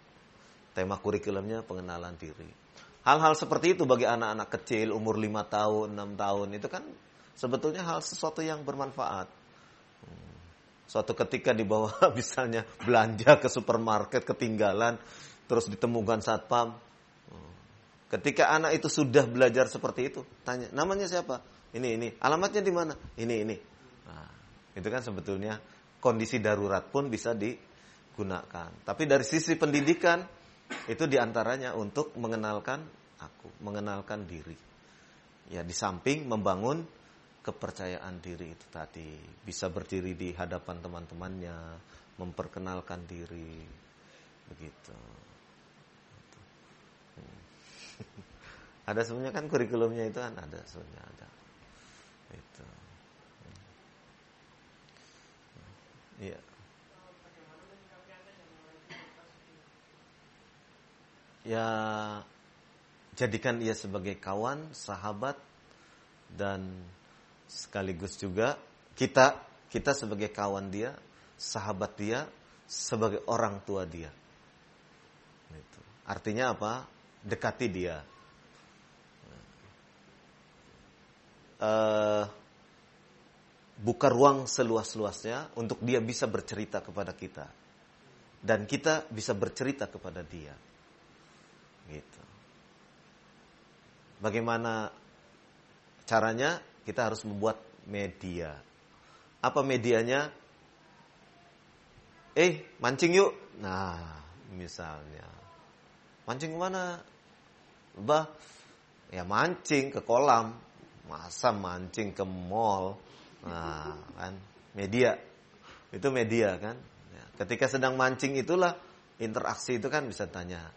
tema kurikulumnya pengenalan diri. Hal-hal seperti itu bagi anak-anak kecil umur 5 tahun, 6 tahun itu kan sebetulnya hal sesuatu yang bermanfaat. Hmm. Suatu ketika di bawah misalnya belanja ke supermarket ketinggalan terus ditemukan satpam. Hmm. Ketika anak itu sudah belajar seperti itu, tanya, namanya siapa? Ini, ini. Alamatnya di mana? Ini, ini. Nah, itu kan sebetulnya kondisi darurat pun bisa digunakan. Tapi dari sisi pendidikan, itu di antaranya untuk mengenalkan aku, mengenalkan diri. Ya, di samping membangun kepercayaan diri itu tadi. Bisa berdiri di hadapan teman-temannya, memperkenalkan diri. Begitu. ada sebenarnya kan kurikulumnya itu kan ada sebenarnya ada. Itu. Iya. Ya jadikan ia sebagai kawan, sahabat dan sekaligus juga kita kita sebagai kawan dia, sahabat dia, sebagai orang tua dia. Itu. Artinya apa? Dekati dia. Uh, buka ruang seluas-luasnya untuk dia bisa bercerita kepada kita dan kita bisa bercerita kepada dia. Gitu. Bagaimana caranya? Kita harus membuat media. Apa medianya? Eh, mancing yuk. Nah, misalnya. Mancing ke mana? Bah, ya mancing ke kolam. Masa mancing ke mall? Nah, kan media. Itu media kan. Ya, ketika sedang mancing itulah interaksi itu kan bisa tanya.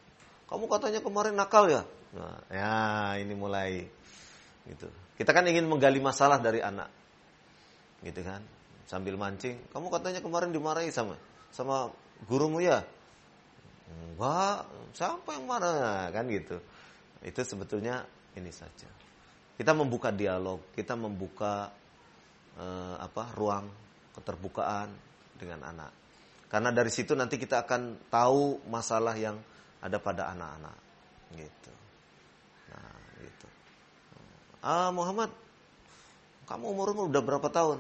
Kamu katanya kemarin nakal ya? Nah, ya ini mulai gitu. Kita kan ingin menggali masalah dari anak. Gitu kan? Sambil mancing, kamu katanya kemarin dimarahi sama sama gurumu ya? Enggak, siapa yang marah kan gitu. Itu sebetulnya ini saja. Kita membuka dialog, kita membuka eh, apa? ruang keterbukaan dengan anak. Karena dari situ nanti kita akan tahu masalah yang ada pada anak-anak. Gitu. Ah Muhammad, kamu umurmu udah berapa tahun?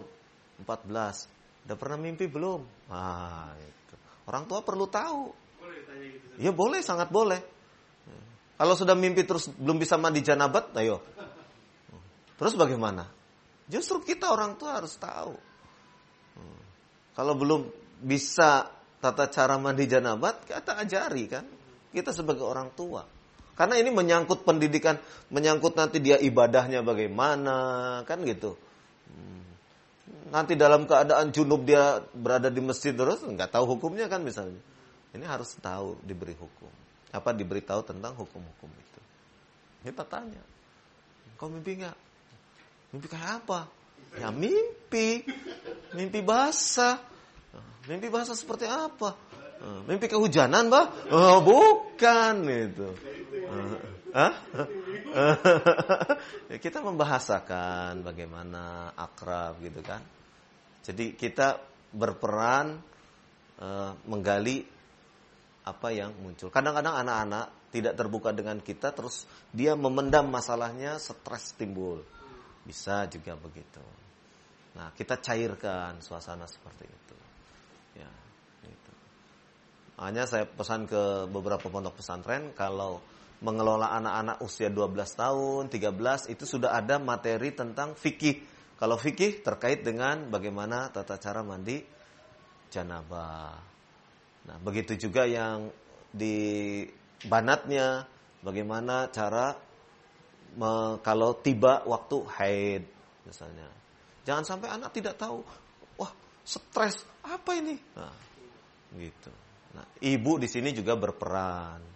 14. Udah pernah mimpi belum? Ah, itu. Orang tua perlu tahu. Boleh tanya gitu. Ya boleh, sangat boleh. Kalau sudah mimpi terus belum bisa mandi janabat, ayo. Terus bagaimana? Justru kita orang tua harus tahu. Kalau belum bisa tata cara mandi janabat, kita ajari kan. Kita sebagai orang tua. Karena ini menyangkut pendidikan, menyangkut nanti dia ibadahnya bagaimana, kan gitu. Hmm. Nanti dalam keadaan junub dia berada di masjid terus, nggak tahu hukumnya kan misalnya. Ini harus tahu diberi hukum. Apa diberitahu tentang hukum-hukum itu. Kita tanya, kau mimpi nggak? Mimpi kayak apa? Ya mimpi, mimpi basah. Mimpi basah seperti apa? Mimpi kehujanan, bah? Oh, bukan itu. Hah? Ya, kita membahasakan bagaimana akrab gitu kan. Jadi kita berperan uh, menggali apa yang muncul. Kadang-kadang anak-anak tidak terbuka dengan kita terus dia memendam masalahnya, stres timbul. Bisa juga begitu. Nah, kita cairkan suasana seperti itu. Ya. Hanya saya pesan ke beberapa pondok pesantren kalau mengelola anak-anak usia 12 tahun, 13 itu sudah ada materi tentang fikih. Kalau fikih terkait dengan bagaimana tata cara mandi janabah. Nah, begitu juga yang di banatnya bagaimana cara me, kalau tiba waktu haid misalnya. Jangan sampai anak tidak tahu, wah, stres, apa ini? Nah, gitu. Nah, ibu di sini juga berperan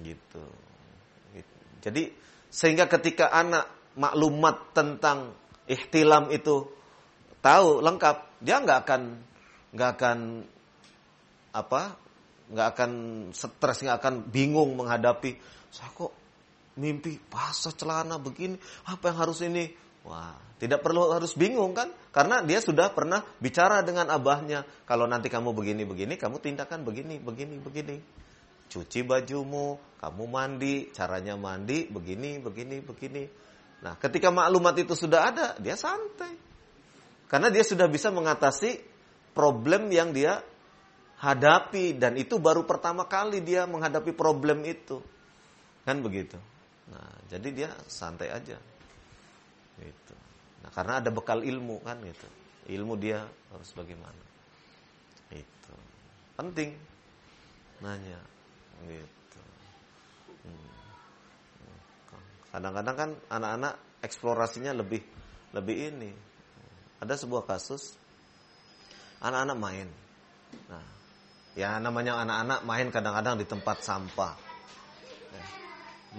Gitu. Jadi sehingga ketika anak maklumat tentang ihtilam itu tahu lengkap, dia nggak akan nggak akan apa nggak akan stres nggak akan bingung menghadapi saya kok mimpi basah celana begini apa yang harus ini wah tidak perlu harus bingung kan karena dia sudah pernah bicara dengan abahnya kalau nanti kamu begini begini kamu tindakan begini begini begini cuci bajumu, kamu mandi, caranya mandi begini, begini, begini. Nah, ketika maklumat itu sudah ada, dia santai. Karena dia sudah bisa mengatasi problem yang dia hadapi dan itu baru pertama kali dia menghadapi problem itu. Kan begitu. Nah, jadi dia santai aja. Gitu. Nah, karena ada bekal ilmu kan gitu. Ilmu dia harus bagaimana. Itu. Penting nanya gitu. Hmm. Kadang-kadang kan anak-anak eksplorasinya lebih lebih ini. Ada sebuah kasus anak-anak main. Nah, ya namanya anak-anak main kadang-kadang di tempat sampah. Ya.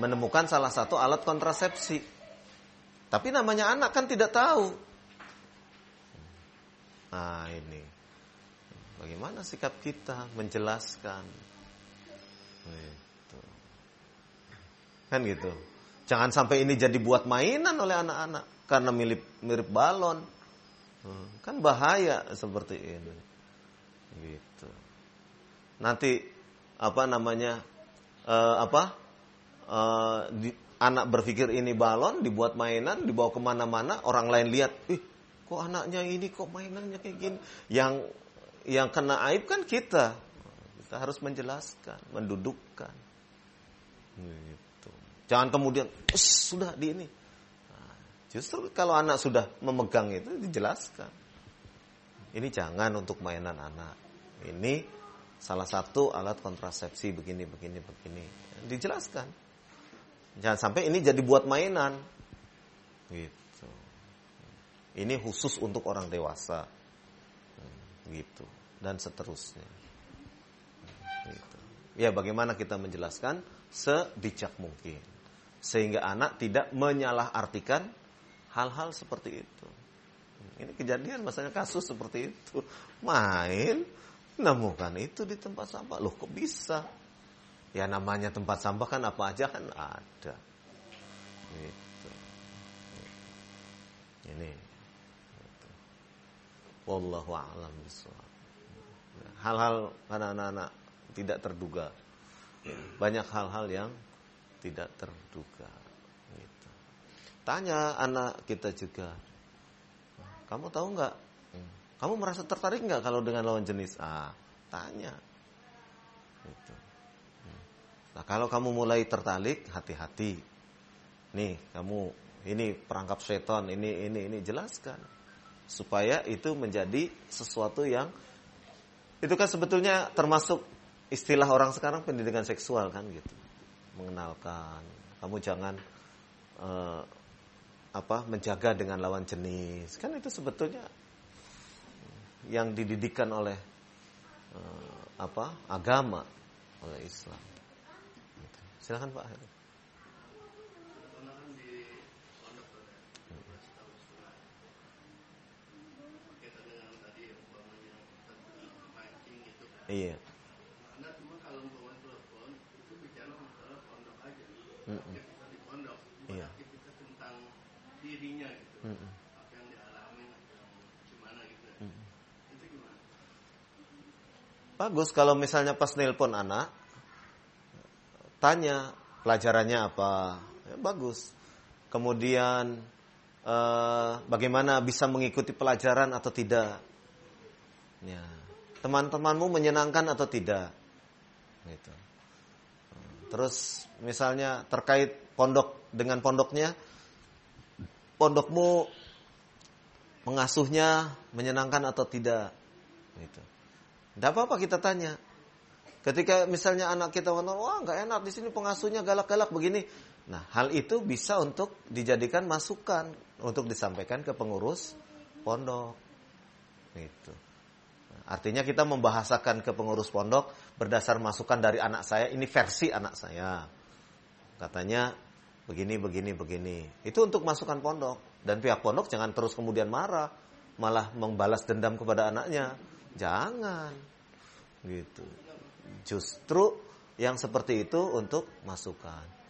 Menemukan salah satu alat kontrasepsi. Tapi namanya anak kan tidak tahu. Nah, ini. Bagaimana sikap kita menjelaskan? Gitu. Kan gitu. Jangan sampai ini jadi buat mainan oleh anak-anak karena mirip mirip balon. Hmm, kan bahaya seperti ini. Gitu. Nanti apa namanya? Uh, apa? Uh, di, anak berpikir ini balon, dibuat mainan, dibawa ke mana-mana, orang lain lihat, ih, kok anaknya ini kok mainannya kayak gini. Yang yang kena aib kan kita. Kita harus menjelaskan, mendudukkan. Gitu. Jangan kemudian sudah di ini. Nah, justru kalau anak sudah memegang itu dijelaskan. Ini jangan untuk mainan anak. Ini salah satu alat kontrasepsi begini begini begini. Dijelaskan. Jangan sampai ini jadi buat mainan. Gitu. Ini khusus untuk orang dewasa. Gitu. Dan seterusnya. Gitu. Ya bagaimana kita menjelaskan sebijak mungkin sehingga anak tidak menyalahartikan hal-hal seperti itu. Ini kejadian masanya kasus seperti itu. Main nemukan itu di tempat sampah. Loh kok bisa? Ya namanya tempat sampah kan apa aja kan ada. Gitu. Ini. Gitu. Wallahu a'lam Hal-hal anak-anak tidak terduga. Banyak hal-hal yang tidak terduga. Gitu. Tanya anak kita juga, kamu tahu nggak? Kamu merasa tertarik nggak kalau dengan lawan jenis? Ah, tanya. Nah kalau kamu mulai tertarik, hati-hati. Nih, kamu ini perangkap seton, ini ini ini jelaskan supaya itu menjadi sesuatu yang itu kan sebetulnya termasuk istilah orang sekarang pendidikan seksual kan gitu mengenalkan. Kamu jangan uh, apa menjaga dengan lawan jenis. Kan itu sebetulnya yang dididikkan oleh uh, apa agama oleh Islam. Silakan Pak. Iya. mm -mm. di pondok iya. tentang dirinya gitu mm -mm. apa yang dialami gimana gitu mm -mm. itu gimana bagus kalau misalnya pas nelpon anak tanya pelajarannya apa ya, bagus kemudian eh, bagaimana bisa mengikuti pelajaran atau tidak ya teman-temanmu menyenangkan atau tidak gitu Terus misalnya terkait pondok dengan pondoknya, pondokmu mengasuhnya menyenangkan atau tidak? Gitu. Tidak apa-apa kita tanya. Ketika misalnya anak kita ngomong, wah nggak enak di sini pengasuhnya galak-galak begini. Nah, hal itu bisa untuk dijadikan masukan untuk disampaikan ke pengurus pondok. Gitu. Artinya kita membahasakan ke pengurus pondok berdasar masukan dari anak saya, ini versi anak saya. Katanya begini, begini, begini. Itu untuk masukan pondok. Dan pihak pondok jangan terus kemudian marah, malah membalas dendam kepada anaknya. Jangan. Gitu. Justru yang seperti itu untuk masukan.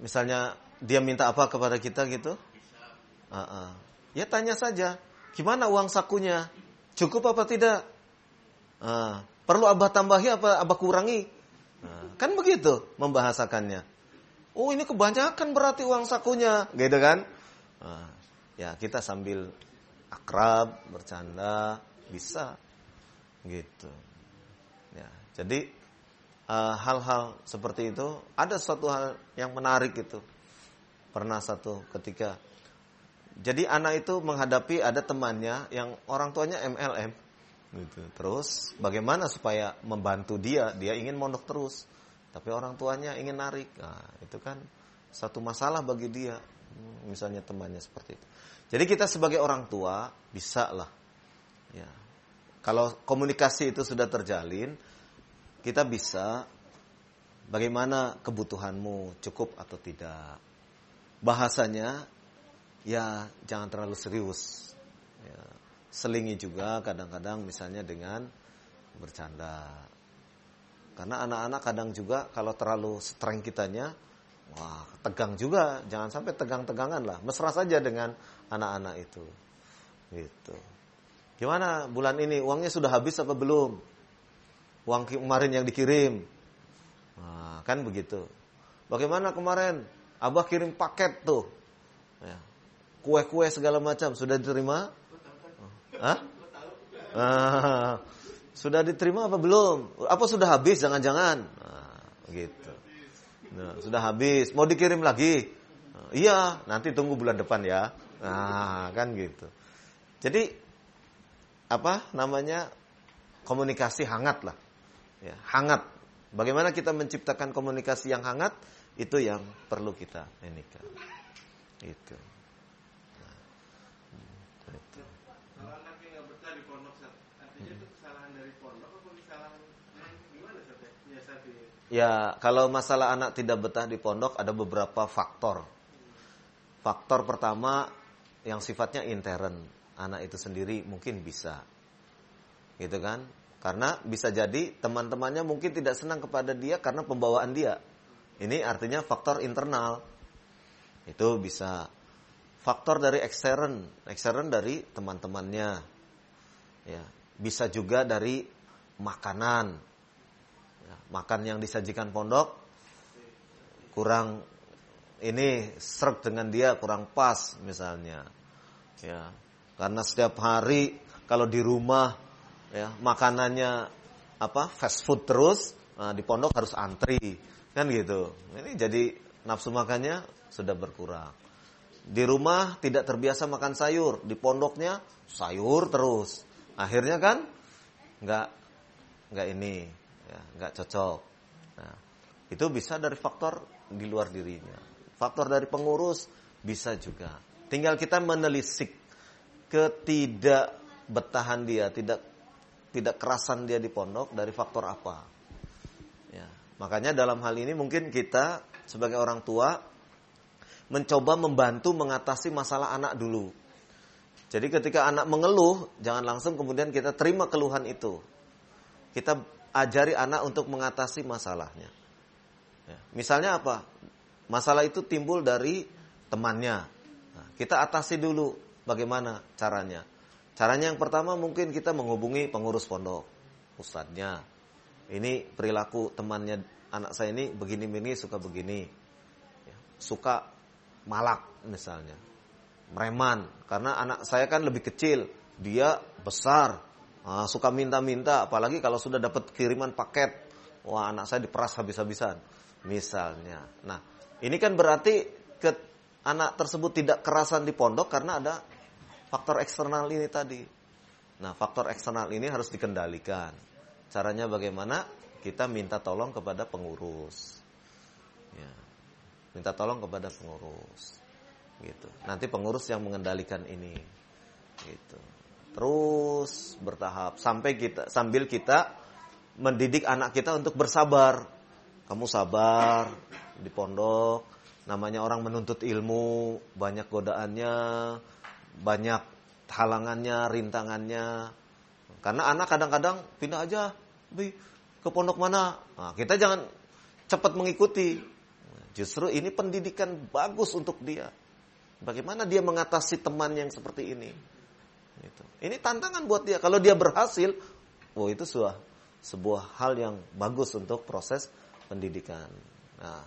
Misalnya dia minta apa kepada kita gitu? Uh -uh. Ya tanya saja, gimana uang sakunya? Cukup apa tidak? Nah, perlu abah tambahi apa abah kurangi? Nah, kan begitu membahasakannya. Oh ini kebanyakan berarti uang sakunya, gitu kan? Nah, ya kita sambil akrab, bercanda, bisa, gitu. Ya, jadi eh, hal-hal uh, seperti itu ada suatu hal yang menarik itu. Pernah satu ketika jadi anak itu menghadapi ada temannya yang orang tuanya MLM gitu. Terus bagaimana supaya membantu dia? Dia ingin mondok terus, tapi orang tuanya ingin narik. Nah, itu kan satu masalah bagi dia. Misalnya temannya seperti itu. Jadi kita sebagai orang tua bisa lah. Ya. Kalau komunikasi itu sudah terjalin, kita bisa bagaimana kebutuhanmu cukup atau tidak. Bahasanya ya jangan terlalu serius. Ya, selingi juga kadang-kadang misalnya dengan bercanda. Karena anak-anak kadang juga kalau terlalu streng kitanya, wah tegang juga. Jangan sampai tegang-tegangan lah. Mesra saja dengan anak-anak itu. Gitu. Gimana bulan ini uangnya sudah habis apa belum? Uang kemarin yang dikirim. Nah, kan begitu. Bagaimana kemarin? Abah kirim paket tuh. Ya, kue-kue segala macam sudah diterima? Hah? Ah, sudah diterima apa belum? Apa sudah habis? Jangan-jangan. Nah, gitu. Nah, sudah habis. Mau dikirim lagi? Nah, iya, nanti tunggu bulan depan ya. Nah, kan gitu. Jadi apa namanya komunikasi hangat lah, ya, hangat. Bagaimana kita menciptakan komunikasi yang hangat itu yang perlu kita ini. Itu. Ya, kalau masalah anak tidak betah di pondok ada beberapa faktor. Faktor pertama yang sifatnya intern, anak itu sendiri mungkin bisa. Gitu kan? Karena bisa jadi teman-temannya mungkin tidak senang kepada dia karena pembawaan dia. Ini artinya faktor internal. Itu bisa faktor dari ekstern, ekstern dari teman-temannya. Ya, bisa juga dari makanan, makan yang disajikan pondok kurang ini serp dengan dia kurang pas misalnya. Ya karena setiap hari kalau di rumah ya makanannya apa fast food terus nah, di pondok harus antri kan gitu. Ini jadi nafsu makannya sudah berkurang. Di rumah tidak terbiasa makan sayur di pondoknya sayur terus. Akhirnya kan nggak nggak ini ya, nggak cocok. Nah, itu bisa dari faktor di luar dirinya. Faktor dari pengurus bisa juga. Tinggal kita menelisik ketidakbetahan dia, tidak tidak kerasan dia di pondok dari faktor apa. Ya, makanya dalam hal ini mungkin kita sebagai orang tua mencoba membantu mengatasi masalah anak dulu. Jadi ketika anak mengeluh, jangan langsung kemudian kita terima keluhan itu. Kita ajari anak untuk mengatasi masalahnya. Ya. Misalnya apa? Masalah itu timbul dari temannya. Nah, kita atasi dulu bagaimana caranya. Caranya yang pertama mungkin kita menghubungi pengurus pondok, ustadznya. Ini perilaku temannya anak saya ini begini-begini suka begini. Ya, suka malak misalnya. Mereman karena anak saya kan lebih kecil, dia besar, Nah, suka minta-minta, apalagi kalau sudah dapat kiriman paket, wah anak saya diperas habis-habisan, misalnya. Nah, ini kan berarti ke anak tersebut tidak kerasan di pondok karena ada faktor eksternal ini tadi. Nah, faktor eksternal ini harus dikendalikan. Caranya bagaimana? Kita minta tolong kepada pengurus. Ya. Minta tolong kepada pengurus. Gitu. Nanti pengurus yang mengendalikan ini. Gitu terus bertahap sampai kita sambil kita mendidik anak kita untuk bersabar. Kamu sabar di pondok, namanya orang menuntut ilmu, banyak godaannya, banyak halangannya, rintangannya. Karena anak kadang-kadang pindah aja, Bi, ke pondok mana? Nah, kita jangan cepat mengikuti. Justru ini pendidikan bagus untuk dia. Bagaimana dia mengatasi teman yang seperti ini? Gitu. Ini tantangan buat dia. Kalau dia berhasil, Oh itu sebuah sebuah hal yang bagus untuk proses pendidikan. Nah,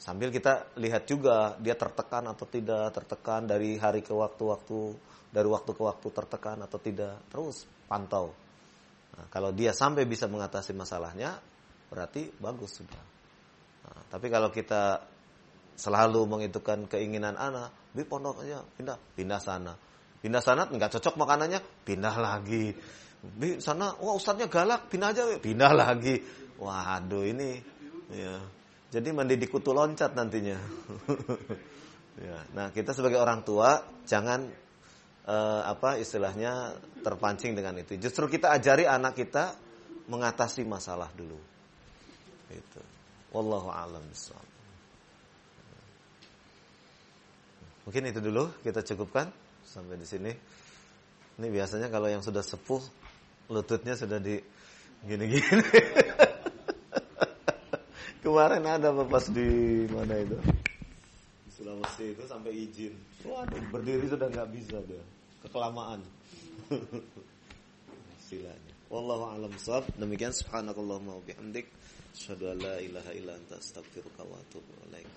sambil kita lihat juga dia tertekan atau tidak, tertekan dari hari ke waktu-waktu, dari waktu ke waktu tertekan atau tidak, terus pantau. Nah, kalau dia sampai bisa mengatasi masalahnya, berarti bagus sudah. Nah, tapi kalau kita selalu menghitungkan keinginan anak, di pondok aja pindah, pindah sana. Pindah sana nggak cocok makanannya, pindah lagi. Di sana wah ustadznya galak pindah aja. Pindah lagi. Waduh ini ya. Jadi mendidik kutu loncat nantinya. Ya nah kita sebagai orang tua jangan uh, apa istilahnya terpancing dengan itu. Justru kita ajari anak kita mengatasi masalah dulu. Itu. Wallahu alam mungkin itu dulu kita cukupkan sampai di sini ini biasanya kalau yang sudah sepuh lututnya sudah di gini-gini. Kemarin ada pas di mana itu? Di Sulawesi itu sampai izin. Waduh, berdiri sudah nggak bisa dia. Kekelamaan. Istilahnya. Wallahu a'lam shawab. Demikian subhanakallahumma wa bihamdik asyhadu an la ilaha illa anta astaghfiruka wa atubu ilaik.